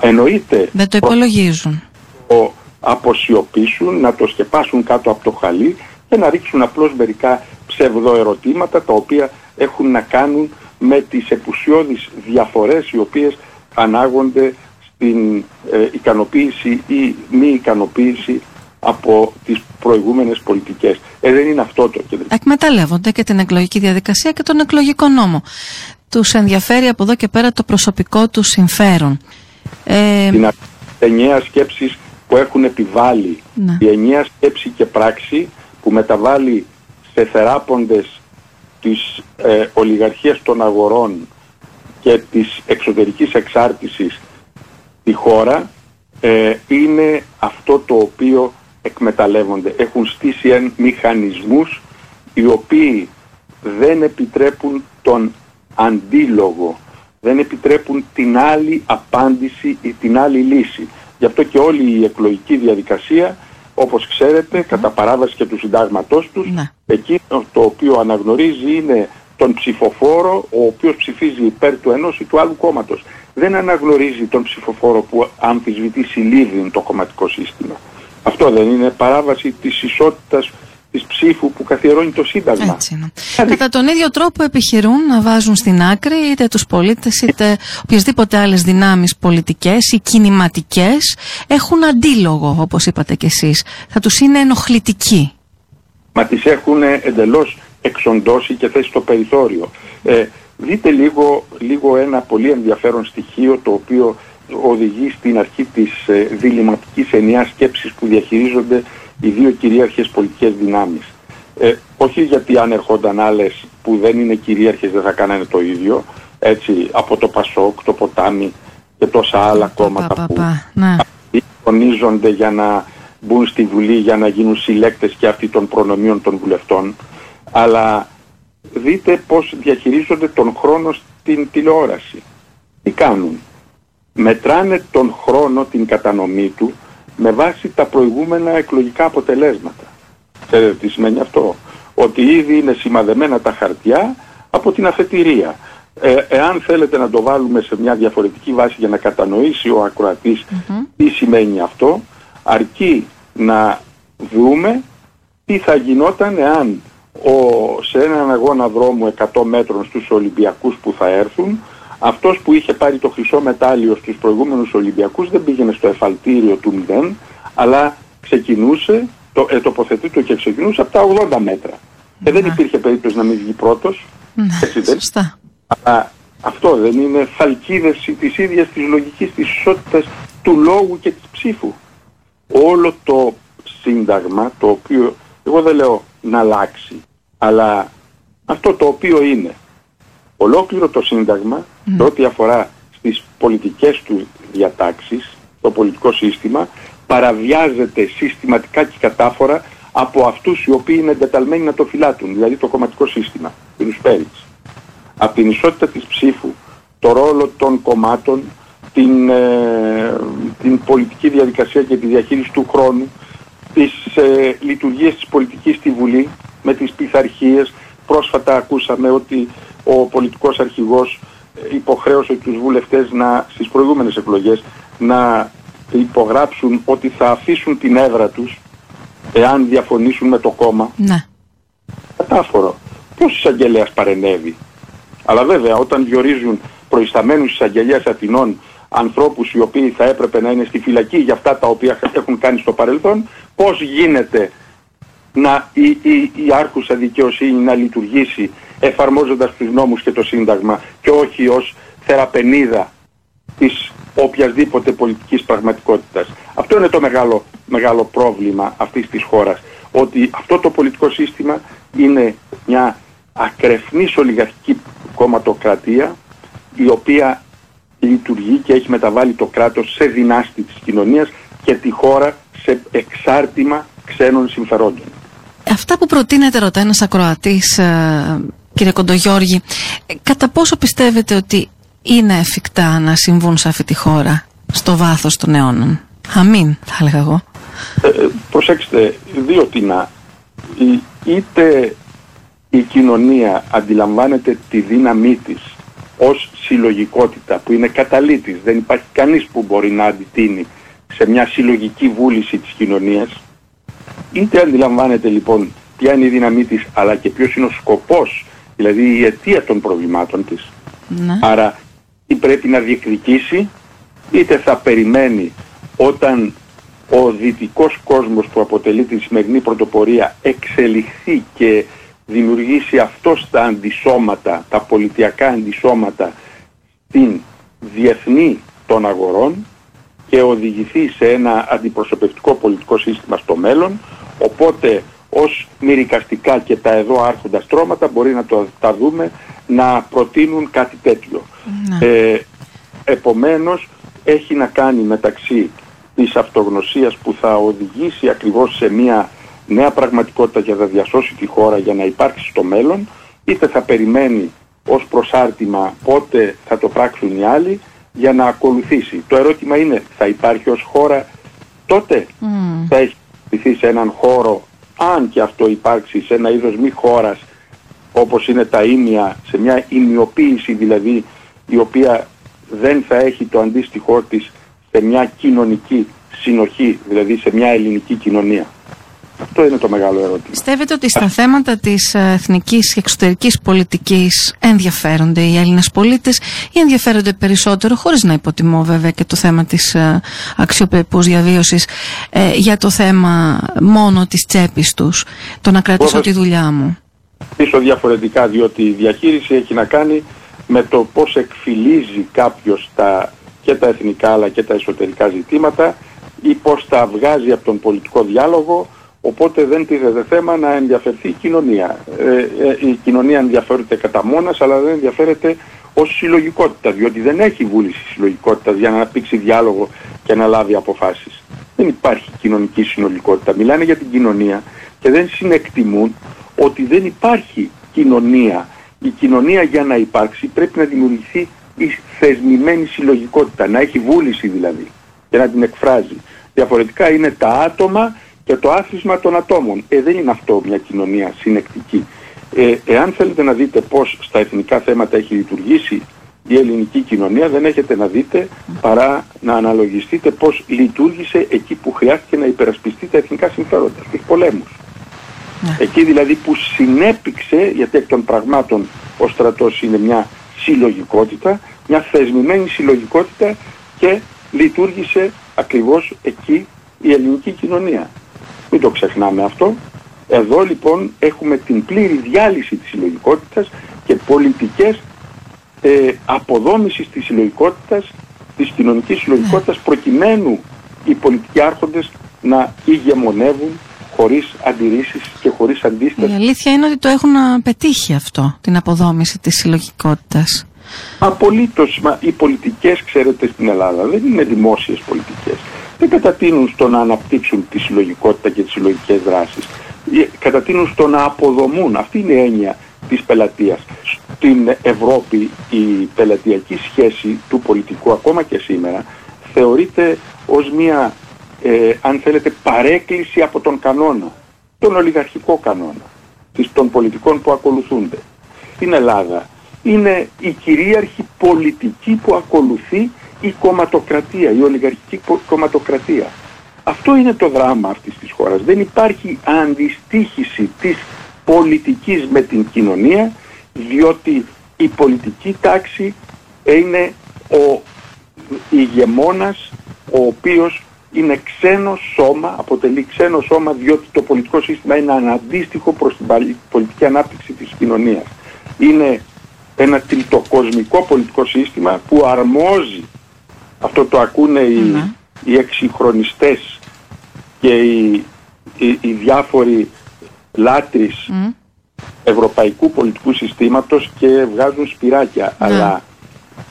Εννοείται. Δεν το υπολογίζουν. Το αποσιωπήσουν, να το σκεπάσουν κάτω από το χαλί και να ρίξουν απλώς μερικά ψευδοερωτήματα τα οποία έχουν να κάνουν με τις επουσιώδεις διαφορές οι οποίες ανάγονται στην ε, ικανοποίηση ή μη ικανοποίηση από τις προηγούμενες πολιτικές. Ε, δεν είναι αυτό το κεντρικό. Εκμεταλλεύονται και την εκλογική διαδικασία και τον εκλογικό νόμο. Τους ενδιαφέρει από εδώ και πέρα το προσωπικό του συμφέρον. Ε, την ενιαία σκέψη που έχουν επιβάλει, ναι. η ενιαία σκέψη και πράξη που μεταβάλλει σε θεράποντες της ε, ολιγαρχίας των αγορών και της εξωτερικής εξάρτησης τη χώρα ε, είναι αυτό το οποίο εκμεταλλεύονται. Έχουν στήσει εν μηχανισμούς οι οποίοι δεν επιτρέπουν τον αντίλογο, δεν επιτρέπουν την άλλη απάντηση ή την άλλη λύση. Γι' αυτό και όλη η εκλογική διαδικασία, όπως ξέρετε, κατά παράβαση και του συντάγματός τους, Ναι. εκείνο το οποίο αναγνωρίζει είναι τον ψηφοφόρο, ο οποίος ψηφίζει υπέρ του ενός ή του άλλου κόμματος. Δεν αναγνωρίζει τον ψηφοφόρο που αμφισβητεί συλλήβδιν το κομματικό σύστημα. Αυτό δεν είναι παράβαση της ισότητας της ψήφου που καθιερώνει το Σύνταγμα. Έτσι είναι. Κατά τον ίδιο τρόπο επιχειρούν να βάζουν στην άκρη είτε τους πολίτες είτε οποιασδήποτε άλλες δυνάμεις πολιτικές ή κινηματικές έχουν αντίλογο όπως είπατε κι εσείς. Θα τους είναι ενοχλητικοί. Μα τις έχουν εντελώς εξοντώσει και θέσει στο περιθώριο. Ε, δείτε λίγο, λίγο ένα πολύ ενδιαφέρον στοιχείο το οποίο οδηγεί στην αρχή της ε, διληματικής ενιαίας σκέψης που διαχειρίζονται οι δύο κυρίαρχες πολιτικές δυνάμεις. Ε, όχι γιατί αν ερχόνταν άλλες που δεν είναι κυρίαρχες δεν θα κάνανε το ίδιο, έτσι από το Πασόκ, το Ποτάμι και τόσα άλλα Πα, κόμματα πα, που πα, ναι. τονίζονται για να μπουν στη Βουλή για να γίνουν συλλέκτες και αυτοί των προνομίων των βουλευτών. Αλλά δείτε πώς διαχειρίζονται τον χρόνο στην τηλεόραση. Τι κάνουν; Μετράνε τον χρόνο, την κατανομή του, με βάση τα προηγούμενα εκλογικά αποτελέσματα. Ξέρετε τι σημαίνει αυτό; Ότι ήδη είναι σημαδεμένα τα χαρτιά από την αφετηρία. Ε, εάν θέλετε να το βάλουμε σε μια διαφορετική βάση για να κατανοήσει ο ακροατής τι σημαίνει αυτό, αρκεί να δούμε τι θα γινόταν εάν ο, σε έναν αγώνα δρόμου 100 μέτρων στους Ολυμπιακούς που θα έρθουν αυτός που είχε πάρει το χρυσό μετάλλιο στους προηγούμενους Ολυμπιακούς δεν πήγαινε στο εφαλτήριο του 0 αλλά ξεκινούσε, το, ε, τοποθετήτω και ξεκινούσε από τα 80 μέτρα. Και δεν Ναι. υπήρχε περίπτωση να μην βγει πρώτος. Ναι, Έτσι δεν. σωστά. Αλλά αυτό δεν είναι φαλκίδευση της ίδιας της λογικής της ισότητας του λόγου και της ψήφου. Όλο το σύνταγμα το οποίο εγώ δεν λέω να αλλάξει αλλά αυτό το οποίο είναι ολόκληρο το σύνταγμα σε ό,τι αφορά στις πολιτικές του διατάξεις το πολιτικό σύστημα παραβιάζεται συστηματικά και κατάφορα από αυτούς οι οποίοι είναι εντεταλμένοι να το φυλάτουν δηλαδή το κομματικό σύστημα, την Πέριτς από την ισότητα της ψήφου, το ρόλο των κομμάτων, την, ε, την πολιτική διαδικασία και τη διαχείριση του χρόνου, τις ε, λειτουργίες της πολιτικής στη Βουλή με τις πειθαρχίες. Πρόσφατα ακούσαμε ότι ο πολιτικός αρχηγός ε, υποχρέωσε τους βουλευτές να, στις προηγούμενες εκλογές να υπογράψουν ότι θα αφήσουν την έδρα τους εάν διαφωνήσουν με το κόμμα Ναι. κατάφορο. Ποιος εισαγγελέας παρενέβη; Αλλά βέβαια όταν διορίζουν προϊσταμένους εισαγγελίας Αθηνών ανθρώπους οι οποίοι θα έπρεπε να είναι στη φυλακή για αυτά τα οποία έχουν κάνει στο παρελθόν, πώς γίνεται να η, η, η άρχουσα δικαιοσύνη να λειτουργήσει εφαρμόζοντας τους νόμους και το Σύνταγμα και όχι ως θεραπενίδα της οποιασδήποτε πολιτικής πραγματικότητας. Αυτό είναι το μεγάλο, μεγάλο πρόβλημα αυτής της χώρας. Ότι αυτό το πολιτικό σύστημα είναι μια ακρεφνής ολιγαρχική κομματοκρατία η οποία λειτουργεί και έχει μεταβάλει το κράτος σε δυνάστη της κοινωνίας και τη χώρα σε εξάρτημα ξένων συμφερόντων. Αυτά που προτείνεται ρωτάει ένας ακροατής, ε, κύριε Κοντογιώργη, ε, κατά πόσο πιστεύετε ότι είναι εφικτά να συμβούν σε αυτή τη χώρα στο βάθος των αιώνων; Αμήν, θα έλεγα εγώ. Ε, ε προσέξτε, δύο τινά. Είτε η κοινωνία αντιλαμβάνεται τη δύναμή της ως συλλογικότητα που είναι καταλήτης, δεν υπάρχει κανείς που μπορεί να αντιτείνει σε μια συλλογική βούληση της κοινωνίας, είτε αντιλαμβάνεται λοιπόν ποια είναι η δύναμή της αλλά και ποιος είναι ο σκοπός, δηλαδή η αιτία των προβλημάτων της. Ναι. Άρα ή πρέπει να διεκδικήσει είτε θα περιμένει όταν ο δυτικός κόσμος που αποτελεί τη σημερινή πρωτοπορία εξελιχθεί και δημιουργήσει αυτό τα αντισώματα, τα πολιτιακά αντισώματα στην διεθνή των αγορών και οδηγηθεί σε ένα αντιπροσωπευτικό πολιτικό σύστημα στο μέλλον οπότε ως μυρικαστικά και τα εδώ άρχοντα στρώματα μπορεί να το, τα δούμε να προτείνουν κάτι τέτοιο. Ναι. Ε, επομένως έχει να κάνει μεταξύ της αυτογνωσίας που θα οδηγήσει ακριβώς σε μια νέα πραγματικότητα για να διασώσει τη χώρα για να υπάρξει στο μέλλον είτε θα περιμένει ως προσάρτημα πότε θα το πράξουν οι άλλοι για να ακολουθήσει. Το ερώτημα είναι θα υπάρχει ως χώρα τότε; Mm. θα έχει σε έναν χώρο αν και αυτό υπάρξει σε ένα είδος μη χώρας όπως είναι τα ίμια, σε μια ημιοποίηση δηλαδή η οποία δεν θα έχει το αντίστοιχό της σε μια κοινωνική συνοχή, δηλαδή σε μια ελληνική κοινωνία. Αυτό είναι το μεγάλο ερώτημα. Πιστεύετε ότι στα θέματα της ε, εθνικής και εξωτερικής πολιτικής ενδιαφέρονται οι Έλληνες πολίτες ή ενδιαφέρονται περισσότερο, χωρίς να υποτιμώ βέβαια και το θέμα της ε, αξιοπρεπούς διαβίωσης, ε, για το θέμα μόνο της τσέπης τους, το να κρατήσω τη δουλειά μου; Πίσω διαφορετικά, διότι η διαχείριση έχει να κάνει με το πώς εκφυλίζει κάποιος τα, και τα εθνικά αλλά και τα εσωτερικά ζητήματα ή πώς τα βγάζει από τον πολιτικό διάλογο Οπότε δεν τίθεται θέμα να ενδιαφερθεί η κοινωνία. Ε, ε, η κοινωνία ενδιαφέρεται κατά μόνας, αλλά δεν ενδιαφέρεται ως συλλογικότητα, διότι δεν έχει βούληση συλλογικότητα για να αναπτύξει διάλογο και να λάβει αποφάσεις. Δεν υπάρχει κοινωνική συνολικότητα. Μιλάνε για την κοινωνία και δεν συνεκτιμούν ότι δεν υπάρχει κοινωνία. Η κοινωνία για να υπάρξει πρέπει να δημιουργηθεί η θεσμημένη συλλογικότητα, να έχει βούληση δηλαδή και να την εκφράζει. Διαφορετικά είναι τα άτομα και το άθροισμα των ατόμων. Ε, δεν είναι αυτό μια κοινωνία συνεκτική. Ε, εάν θέλετε να δείτε πώς στα εθνικά θέματα έχει λειτουργήσει η ελληνική κοινωνία, δεν έχετε να δείτε παρά να αναλογιστείτε πώς λειτουργήσε εκεί που χρειάστηκε να υπερασπιστεί τα εθνικά συμφέροντα, στους πολέμους. Ναι. Εκεί δηλαδή που συνέπηξε, γιατί εκ των πραγμάτων ο στρατός είναι μια συλλογικότητα, μια θεσμημένη συλλογικότητα και λειτουργήσε ακριβώς εκεί η ελληνική κοινωνία. Μην το ξεχνάμε αυτό. Εδώ λοιπόν έχουμε την πλήρη διάλυση της συλλογικότητας και πολιτικές ε, αποδόμησης της συλλογικότητας, της κοινωνικής συλλογικότητας ναι. προκειμένου οι πολιτικοί άρχοντες να ηγεμονεύουν χωρίς αντιρρήσεις και χωρίς αντίσταση. Η αλήθεια είναι ότι το έχουν πετύχει αυτό, την αποδόμηση της συλλογικότητας. Απολύτως, μα οι πολιτικές, ξέρετε, στην Ελλάδα δεν είναι δημόσιες πολιτικές δεν κατατείνουν στο να αναπτύξουν τη συλλογικότητα και τις συλλογικές δράσεις. Ε, κατατείνουν στο να αποδομούν. Αυτή είναι η έννοια της πελατείας. Στην Ευρώπη η πελατειακή σχέση του πολιτικού ακόμα και σήμερα θεωρείται ως μια, ε, αν θέλετε, παρέκκληση από τον κανόνα, τον ολιγαρχικό κανόνα, των πολιτικών που ακολουθούνται. Στην Ελλάδα είναι η κυρίαρχη πολιτική που ακολουθεί η κομματοκρατία, η ολιγαρχική κομματοκρατία. Αυτό είναι το δράμα αυτής της χώρας. Δεν υπάρχει αντιστήχηση της πολιτικής με την κοινωνία, διότι η πολιτική τάξη είναι ο ηγεμόνας ο οποίος είναι ξένο σώμα, αποτελεί ξένο σώμα διότι το πολιτικό σύστημα είναι αναντίστοιχο προς την πολιτική ανάπτυξη της κοινωνίας. Είναι ένα τριτοκοσμικό πολιτικό σύστημα που αρμόζει, αυτό το ακούνε οι, ναι. οι εξυγχρονιστές και οι, οι, διάφοροι λάτρεις ευρωπαϊκού πολιτικού συστήματος και βγάζουν σπυράκια. Ναι. Αλλά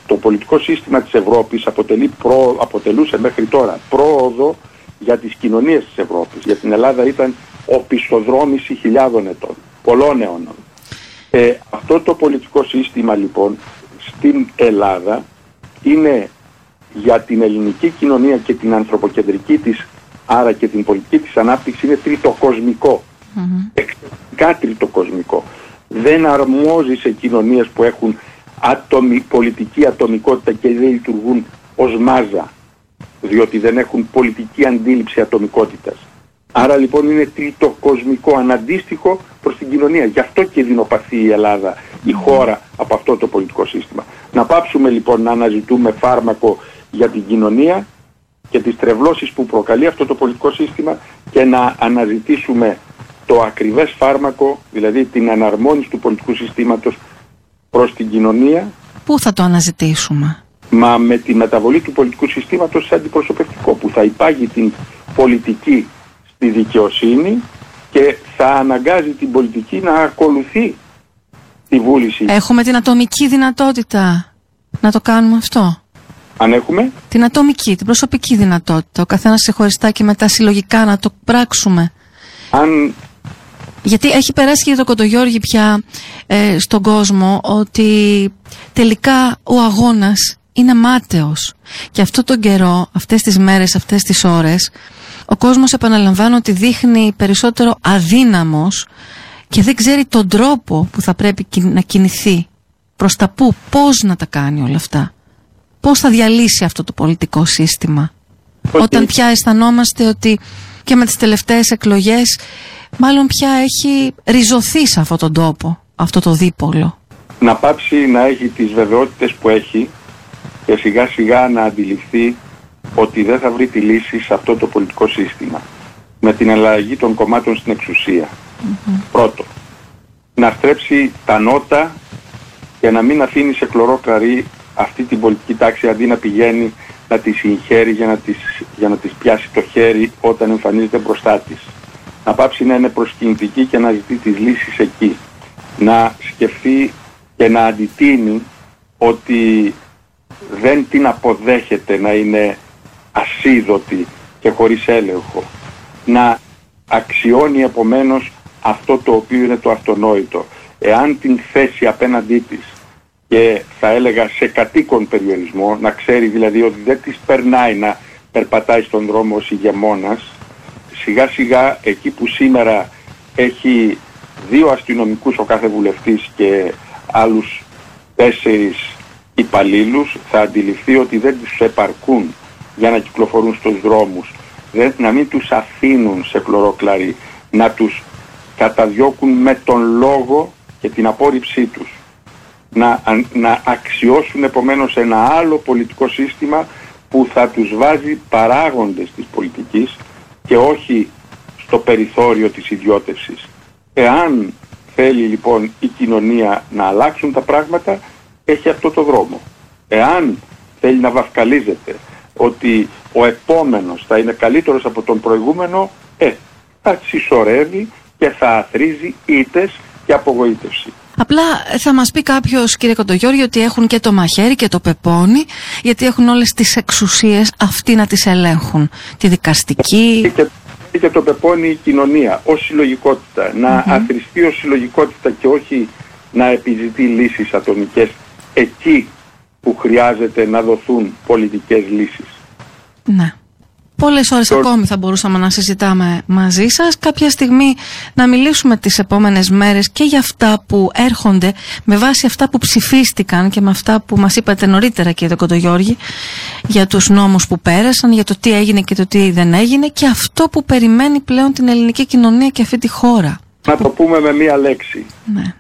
το πολιτικό σύστημα της Ευρώπης αποτελεί προ, αποτελούσε μέχρι τώρα πρόοδο για τις κοινωνίες της Ευρώπης. Για την Ελλάδα ήταν οπισθοδρόμηση χιλιάδων ετών, πολλών αιώνων. Ε, αυτό το πολιτικό σύστημα λοιπόν στην Ελλάδα είναι για την ελληνική κοινωνία και την ανθρωποκεντρική της, άρα και την πολιτική της ανάπτυξη είναι τριτοκοσμικό. Mm-hmm. τριτοκοσμικό. Δεν αρμόζει σε κοινωνίες που έχουν ατομι, πολιτική ατομικότητα και δεν λειτουργούν ως μάζα διότι δεν έχουν πολιτική αντίληψη ατομικότητας. Άρα λοιπόν είναι τριτοκοσμικό αναντίστοιχο προς την κοινωνία. Γι' αυτό και δεινοπαθεί η Ελλάδα, η χώρα από αυτό το πολιτικό σύστημα. Να πάψουμε λοιπόν να αναζητούμε φάρμακο για την κοινωνία και τις τρευλώσεις που προκαλεί αυτό το πολιτικό σύστημα και να αναζητήσουμε το ακριβές φάρμακο, δηλαδή την αναρμόνιση του πολιτικού συστήματος προς την κοινωνία. Πού θα το αναζητήσουμε; Μα με τη μεταβολή του πολιτικού συστήματος σε αντιπροσωπευτικό που θα υπάγει την πολιτική στη δικαιοσύνη και θα αναγκάζει την πολιτική να ακολουθεί τη βούληση. Έχουμε την ατομική δυνατότητα να το κάνουμε αυτό. Αν έχουμε. Την ατομική, την προσωπική δυνατότητα. Ο καθένας ξεχωριστά και μετά συλλογικά να το πράξουμε. Αν γιατί έχει περάσει και το Κοντογιώργη πια ε, στον κόσμο ότι τελικά ο αγώνας είναι μάταιος. Και αυτό τον καιρό, αυτές τις μέρες, αυτές τις ώρες, ο κόσμος επαναλαμβάνω ότι δείχνει περισσότερο αδύναμος και δεν ξέρει τον τρόπο που θα πρέπει να κινηθεί. Προς τα πού, πώς να τα κάνει όλα αυτά. Πώς θα διαλύσει αυτό το πολιτικό σύστημα. Όταν πια αισθανόμαστε ότι και με τις τελευταίες εκλογές μάλλον πια έχει ριζωθεί σε αυτόν τον τόπο, αυτό το δίπολο. Να πάψει να έχει τις βεβαιότητες που έχει και σιγά σιγά να αντιληφθεί ότι δεν θα βρει τη λύση σε αυτό το πολιτικό σύστημα με την αλλαγή των κομμάτων στην εξουσία. Πρώτο, να στρέψει τα νότα και να μην αφήνει σε κλωρό καρύ αυτή την πολιτική τάξη αντί να πηγαίνει να τη συγχαίρει για να, της, για να της πιάσει το χέρι όταν εμφανίζεται μπροστά της να πάψει να είναι προσκυνητική και να ζητεί τις λύσεις εκεί. Να σκεφτεί και να αντιτείνει ότι δεν την αποδέχεται να είναι ασίδωτη και χωρίς έλεγχο. Να αξιώνει επομένως αυτό το οποίο είναι το αυτονόητο. Εάν την θέσει απέναντί της και θα έλεγα σε κατοίκον περιορισμό, να ξέρει δηλαδή ότι δεν της περνάει να περπατάει στον δρόμο ως ηγεμόνας, σιγά σιγά εκεί που σήμερα έχει δύο αστυνομικούς ο κάθε βουλευτής και άλλους τέσσερις υπαλλήλους θα αντιληφθεί ότι δεν τους επαρκούν για να κυκλοφορούν στους δρόμους. Δεν, να μην τους αφήνουν σε κλωροκλαρί να τους καταδιώκουν με τον λόγο και την απόρριψή τους να, να αξιώσουν επομένως ένα άλλο πολιτικό σύστημα που θα τους βάζει παράγοντες της πολιτικής και όχι στο περιθώριο της ιδιώτευσης. Εάν θέλει λοιπόν η κοινωνία να αλλάξουν τα πράγματα, έχει αυτό το δρόμο. Εάν θέλει να βαφκαλίζεται ότι ο επόμενος θα είναι καλύτερος από τον προηγούμενο, ε, θα συσσωρεύει και θα αθρίζει ήτες και απογοήτευση. Απλά θα μας πει κάποιος κύριε Κοντογιώργη ότι έχουν και το μαχαίρι και το πεπόνι γιατί έχουν όλες τις εξουσίες αυτοί να τις ελέγχουν. Τη δικαστική... Και, και το πεπόνι η κοινωνία ως συλλογικότητα. Να mm αθρηστεί ως συλλογικότητα και όχι να επιζητεί λύσεις ατομικές εκεί που χρειάζεται να δοθούν πολιτικές λύσεις. Ναι. Πολλές ώρες ακόμη θα μπορούσαμε να συζητάμε μαζί σας. Κάποια στιγμή να μιλήσουμε τις επόμενες μέρες και για αυτά που έρχονται με βάση αυτά που ψηφίστηκαν και με αυτά που μας είπατε νωρίτερα κύριε Κοντογιώργη για τους νόμους που πέρασαν, για το τι έγινε και το τι δεν έγινε και αυτό που περιμένει πλέον την ελληνική κοινωνία και αυτή τη χώρα. Να το πούμε με μία λέξη. Ναι.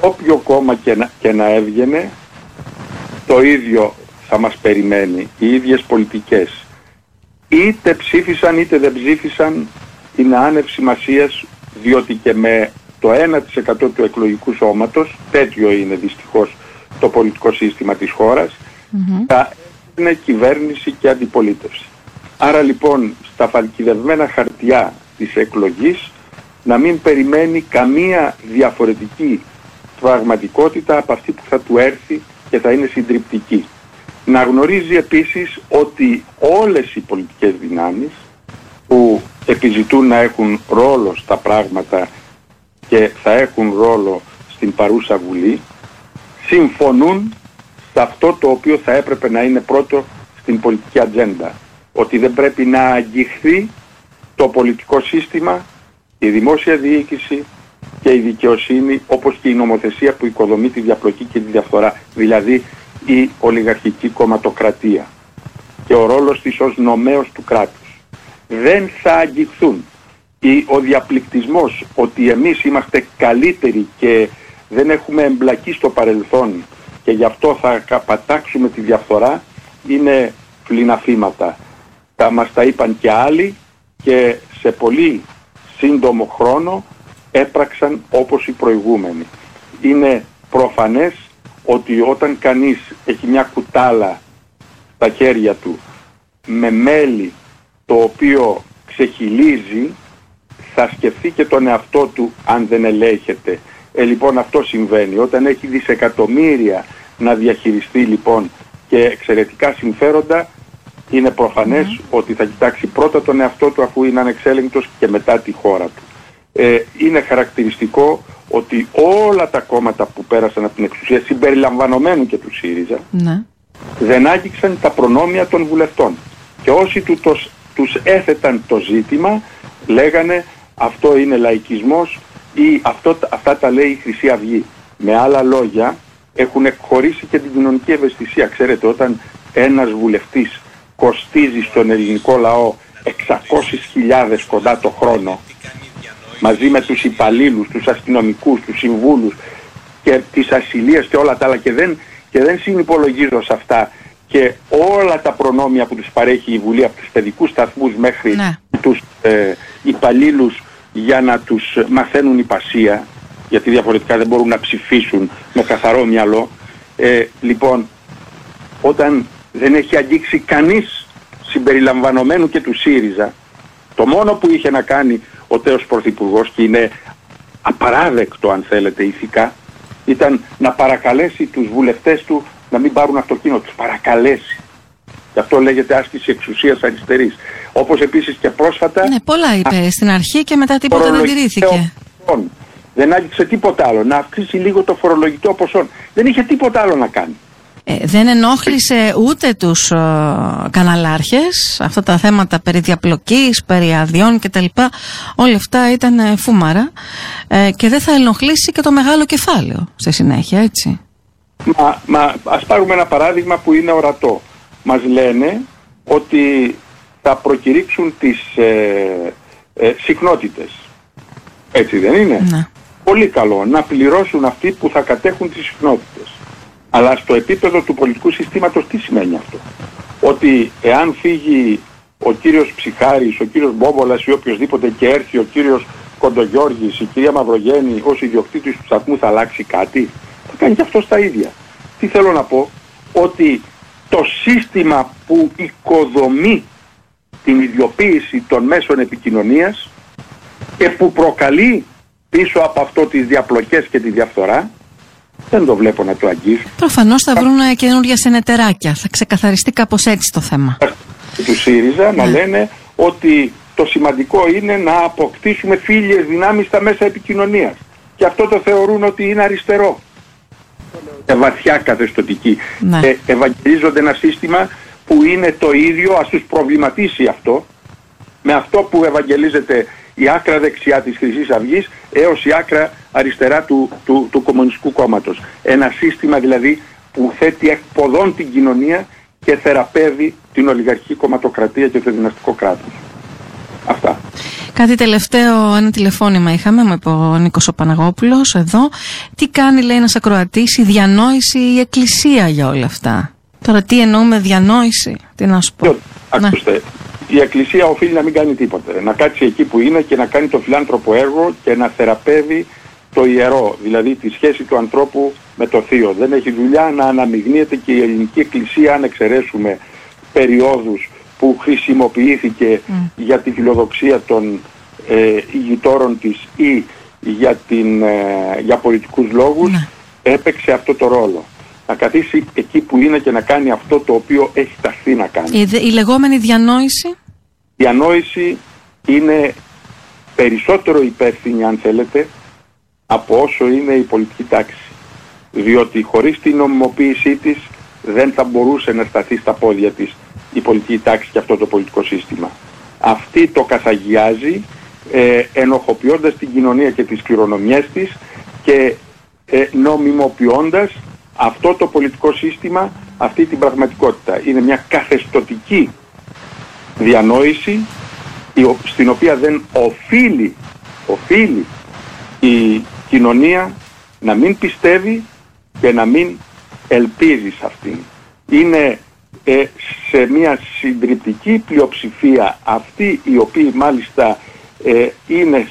Όποιο κόμμα και να, και να έβγαινε το ίδιο θα μας περιμένει, οι ίδιες πολιτικές. Είτε ψήφισαν είτε δεν ψήφισαν είναι άνευ σημασίας διότι και με το 1% του εκλογικού σώματος, τέτοιο είναι δυστυχώς το πολιτικό σύστημα της χώρας, θα είναι κυβέρνηση και αντιπολίτευση. Άρα λοιπόν στα φαλκιδευμένα χαρτιά της εκλογής να μην περιμένει καμία διαφορετική πραγματικότητα από αυτή που θα του έρθει και θα είναι συντριπτική. Να γνωρίζει επίσης ότι όλες οι πολιτικές δυνάμεις που επιζητούν να έχουν ρόλο στα πράγματα και θα έχουν ρόλο στην παρούσα Βουλή συμφωνούν σε αυτό το οποίο θα έπρεπε να είναι πρώτο στην πολιτική ατζέντα. Ότι δεν πρέπει να αγγιχθεί το πολιτικό σύστημα, η δημόσια διοίκηση και η δικαιοσύνη όπως και η νομοθεσία που οικοδομεί τη διαπλοκή και τη διαφθορά, δηλαδή η ολιγαρχική κομματοκρατία και ο ρόλος της ως νομέως του κράτους. Δεν θα αγγιχθούν. Ο διαπληκτισμός ότι εμείς είμαστε καλύτεροι και δεν έχουμε εμπλακεί στο παρελθόν και γι' αυτό θα πατάξουμε τη διαφθορά είναι φλιναφήματα. Τα μας τα είπαν και άλλοι και σε πολύ σύντομο χρόνο έπραξαν όπως οι προηγούμενοι. Είναι προφανές ότι όταν κανείς έχει μια κουτάλα στα χέρια του με μέλι το οποίο ξεχυλίζει θα σκεφτεί και τον εαυτό του αν δεν ελέγχεται. Ε, λοιπόν αυτό συμβαίνει. Όταν έχει δισεκατομμύρια να διαχειριστεί λοιπόν και εξαιρετικά συμφέροντα είναι προφανές ότι θα κοιτάξει πρώτα τον εαυτό του αφού είναι ανεξέλεγκτος και μετά τη χώρα του. Ε, είναι χαρακτηριστικό ότι όλα τα κόμματα που πέρασαν από την εξουσία συμπεριλαμβανομένου και του ΣΥΡΙΖΑ ναι. δεν άγγιξαν τα προνόμια των βουλευτών. Και όσοι του, το, τους έθεταν το ζήτημα λέγανε αυτό είναι λαϊκισμός ή αυτό, αυτά τα λέει η Χρυσή Αυγή. Με άλλα λόγια έχουν χωρίσει και την κοινωνική ευαισθησία. Ξέρετε όταν ένας βουλευτής κοστίζει στον ελληνικό λαό 600.000 κοντά το χρόνο μαζί με τους υπαλλήλους, τους αστυνομικούς, τους συμβούλους και τις ασυλίες και όλα τα άλλα και δεν, και δεν συνυπολογίζω σε αυτά και όλα τα προνόμια που τους παρέχει η Βουλή από τους παιδικούς σταθμούς μέχρι ναι. τους ε, υπαλλήλους για να τους μαθαίνουν υπασία γιατί διαφορετικά δεν μπορούν να ψηφίσουν με καθαρό μυαλό. Ε, λοιπόν, όταν δεν έχει αγγίξει κανείς συμπεριλαμβανομένου και του ΣΥΡΙΖΑ, το μόνο που είχε να κάνει ο τέος Πρωθυπουργός και είναι απαράδεκτο αν θέλετε ηθικά, ήταν να παρακαλέσει τους βουλευτές του να μην πάρουν αυτοκίνητο, τους παρακαλέσει. Γι' αυτό λέγεται άσκηση εξουσίας αριστερής. Όπως επίσης και πρόσφατα... Ναι, πολλά είπε στην αρχή και μετά τίποτα δεν τηρήθηκε. Δεν άγγιξε τίποτα άλλο. Να αυξήσει λίγο το φορολογικό ποσό. Δεν είχε τίποτα άλλο να κάνει. Ε, δεν ενόχλησε ούτε τους ε, καναλάρχες αυτά τα θέματα περί διαπλοκής, περί αδειών κτλ. Όλα αυτά ήταν ε, φούμαρα ε, και δεν θα ενοχλήσει και το μεγάλο κεφάλαιο στη συνέχεια, έτσι. Μα, μα ας πάρουμε ένα παράδειγμα που είναι ορατό. Μας λένε ότι θα προκηρύξουν τις ε, ε, συχνότητες. Έτσι δεν είναι; Ναι. Πολύ καλό να πληρώσουν αυτοί που θα κατέχουν τις συχνότητες. Αλλά στο επίπεδο του πολιτικού συστήματος τι σημαίνει αυτό; Ότι εάν φύγει ο κύριος Ψυχάρης, ο κύριος Μπόμπολας ή οποιοδήποτε και έρθει ο κύριος Κοντογιώργης, η κυρία Μαυρογέννη ως ιδιοκτήτης του σταθμού θα αλλάξει κάτι; Θα κάνει και αυτός τα ίδια. Τι θέλω να πω, ότι το σύστημα που οικοδομεί την ιδιοποίηση των μέσων επικοινωνίας και που προκαλεί πίσω από αυτό τις διαπλοκές και τη διαφθορά δεν το βλέπω να το αγγίσουν. Προφανώς θα βρουν καινούργια σενετεράκια. Θα ξεκαθαριστεί κάπως έτσι το θέμα. Του ΣΥΡΙΖΑ να ναι. λένε ότι το σημαντικό είναι να αποκτήσουμε φίλιες δυνάμεις στα μέσα επικοινωνίας. Και αυτό το θεωρούν ότι είναι αριστερό. Ε, βαθιά καθεστωτική. Ναι. Ε, ευαγγελίζονται ένα σύστημα που είναι το ίδιο, ας τους προβληματίσει αυτό, με αυτό που ευαγγελίζεται η άκρα δεξιά της Χρυσής Αυγής έως η άκρα αριστερά του, του, του Κομμουνιστικού Κόμματος. Ένα σύστημα δηλαδή που θέτει εκποδών την κοινωνία και θεραπεύει την ολιγαρχική κομματοκρατία και το δυναστικό κράτος. Αυτά. Κάτι τελευταίο, ένα τηλεφώνημα είχαμε, μου είπε ο Νίκος ο Παναγόπουλος εδώ. Τι κάνει, λέει, ένας ακροατής, η διανόηση η εκκλησία για όλα αυτά; Τώρα τι εννοούμε διανόηση, τι να σου πω; Ακούστε, η εκκλησία οφείλει να μην κάνει τίποτα. Να κάτσει εκεί που είναι και να κάνει το φιλάνθρωπο έργο και να θεραπεύει το ιερό, δηλαδή τη σχέση του ανθρώπου με το θείο. Δεν έχει δουλειά να αναμειγνύεται και η ελληνική εκκλησία, αν εξαιρέσουμε περιόδους που χρησιμοποιήθηκε για τη φιλοδοξία των ε, ηγητόρων της ή για, την, ε, για πολιτικούς λόγους, ναι. έπαιξε αυτό το ρόλο. Να καθίσει εκεί που είναι και να κάνει αυτό το οποίο έχει ταχθεί να κάνει. Η, η λεγόμενη διανόηση; Η διανόηση είναι περισσότερο υπεύθυνη, αν θέλετε, από όσο είναι η πολιτική τάξη. Διότι χωρίς την νομιμοποίησή της δεν θα μπορούσε να σταθεί στα πόδια της η πολιτική τάξη και αυτό το πολιτικό σύστημα. Αυτή το καθαγιάζει ε, ενοχοποιώντας την κοινωνία και τις κληρονομιές της και ε, νομιμοποιώντας αυτό το πολιτικό σύστημα, αυτή την πραγματικότητα. Είναι μια καθεστοτική διανόηση στην οποία δεν οφείλει, οφείλει η κοινωνία να μην πιστεύει και να μην ελπίζει σε αυτήν. Είναι ε, σε μια συντριπτική πλειοψηφία αυτοί οι οποίοι μάλιστα ε, είναι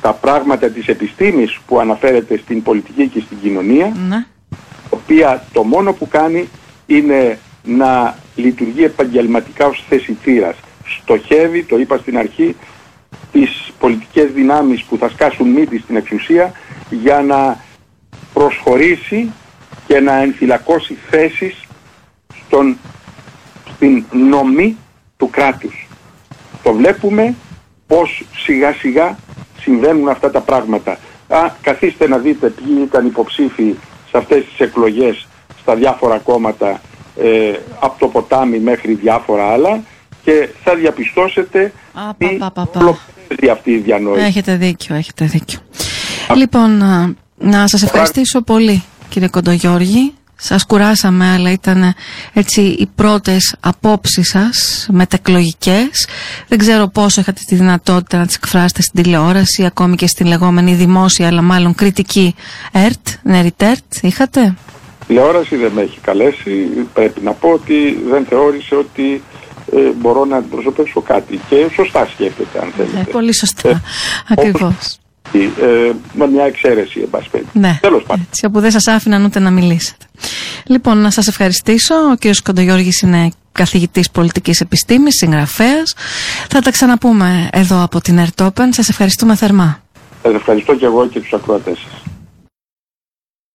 τα πράγματα της επιστήμης που αναφέρεται στην πολιτική και στην κοινωνία ναι. οποία το μόνο που κάνει είναι να λειτουργεί επαγγελματικά ως θεσιτήρας. Στοχεύει, το είπα στην αρχή, τις πολιτικές δυνάμεις που θα σκάσουν μύτη στην εξουσία για να προσχωρήσει και να ενφυλακώσει θέσεις στον, στην νομή του κράτους. Το βλέπουμε πως σιγά σιγά συμβαίνουν αυτά τα πράγματα. Α, καθίστε να δείτε ποιοι ήταν υποψήφοι σε αυτές τις εκλογές στα διάφορα κόμματα ε, από το ποτάμι μέχρι διάφορα άλλα και θα διαπιστώσετε Α, τι αυτή η διανόηση. Έχετε δίκιο, έχετε δίκιο. Λοιπόν, να σας ευχαριστήσω πολύ κύριε Κοντογιώργη. Σας κουράσαμε, αλλά ήταν έτσι οι πρώτες απόψεις σας, μετακλογικές. Δεν ξέρω πόσο είχατε τη δυνατότητα να τις εκφράσετε στην τηλεόραση, ακόμη και στην λεγόμενη δημόσια, αλλά μάλλον κριτική ΕΡΤ, νεριτέρτ, είχατε; Τηλεόραση δεν με έχει καλέσει. Πρέπει να πω ότι δεν θεώρησε ότι ε, μπορώ να αντιπροσωπεύσω κάτι. Και σωστά σκέφτεται, αν θέλετε. Ε, πολύ σωστά. Ε, Ακριβώς. Ε, με μια εξαίρεση, εν πάση Ναι, Τέλος πάντων. Έτσι, όπου δεν σας άφηναν ούτε να μιλήσετε. Λοιπόν, να σας ευχαριστήσω. Ο κύριος Κοντογιώργης είναι καθηγητής πολιτικής επιστήμης, συγγραφέας. Θα τα ξαναπούμε εδώ από την Ερτόπεν. Σας ευχαριστούμε θερμά. Σας ευχαριστώ και εγώ και τους ακροατές σας.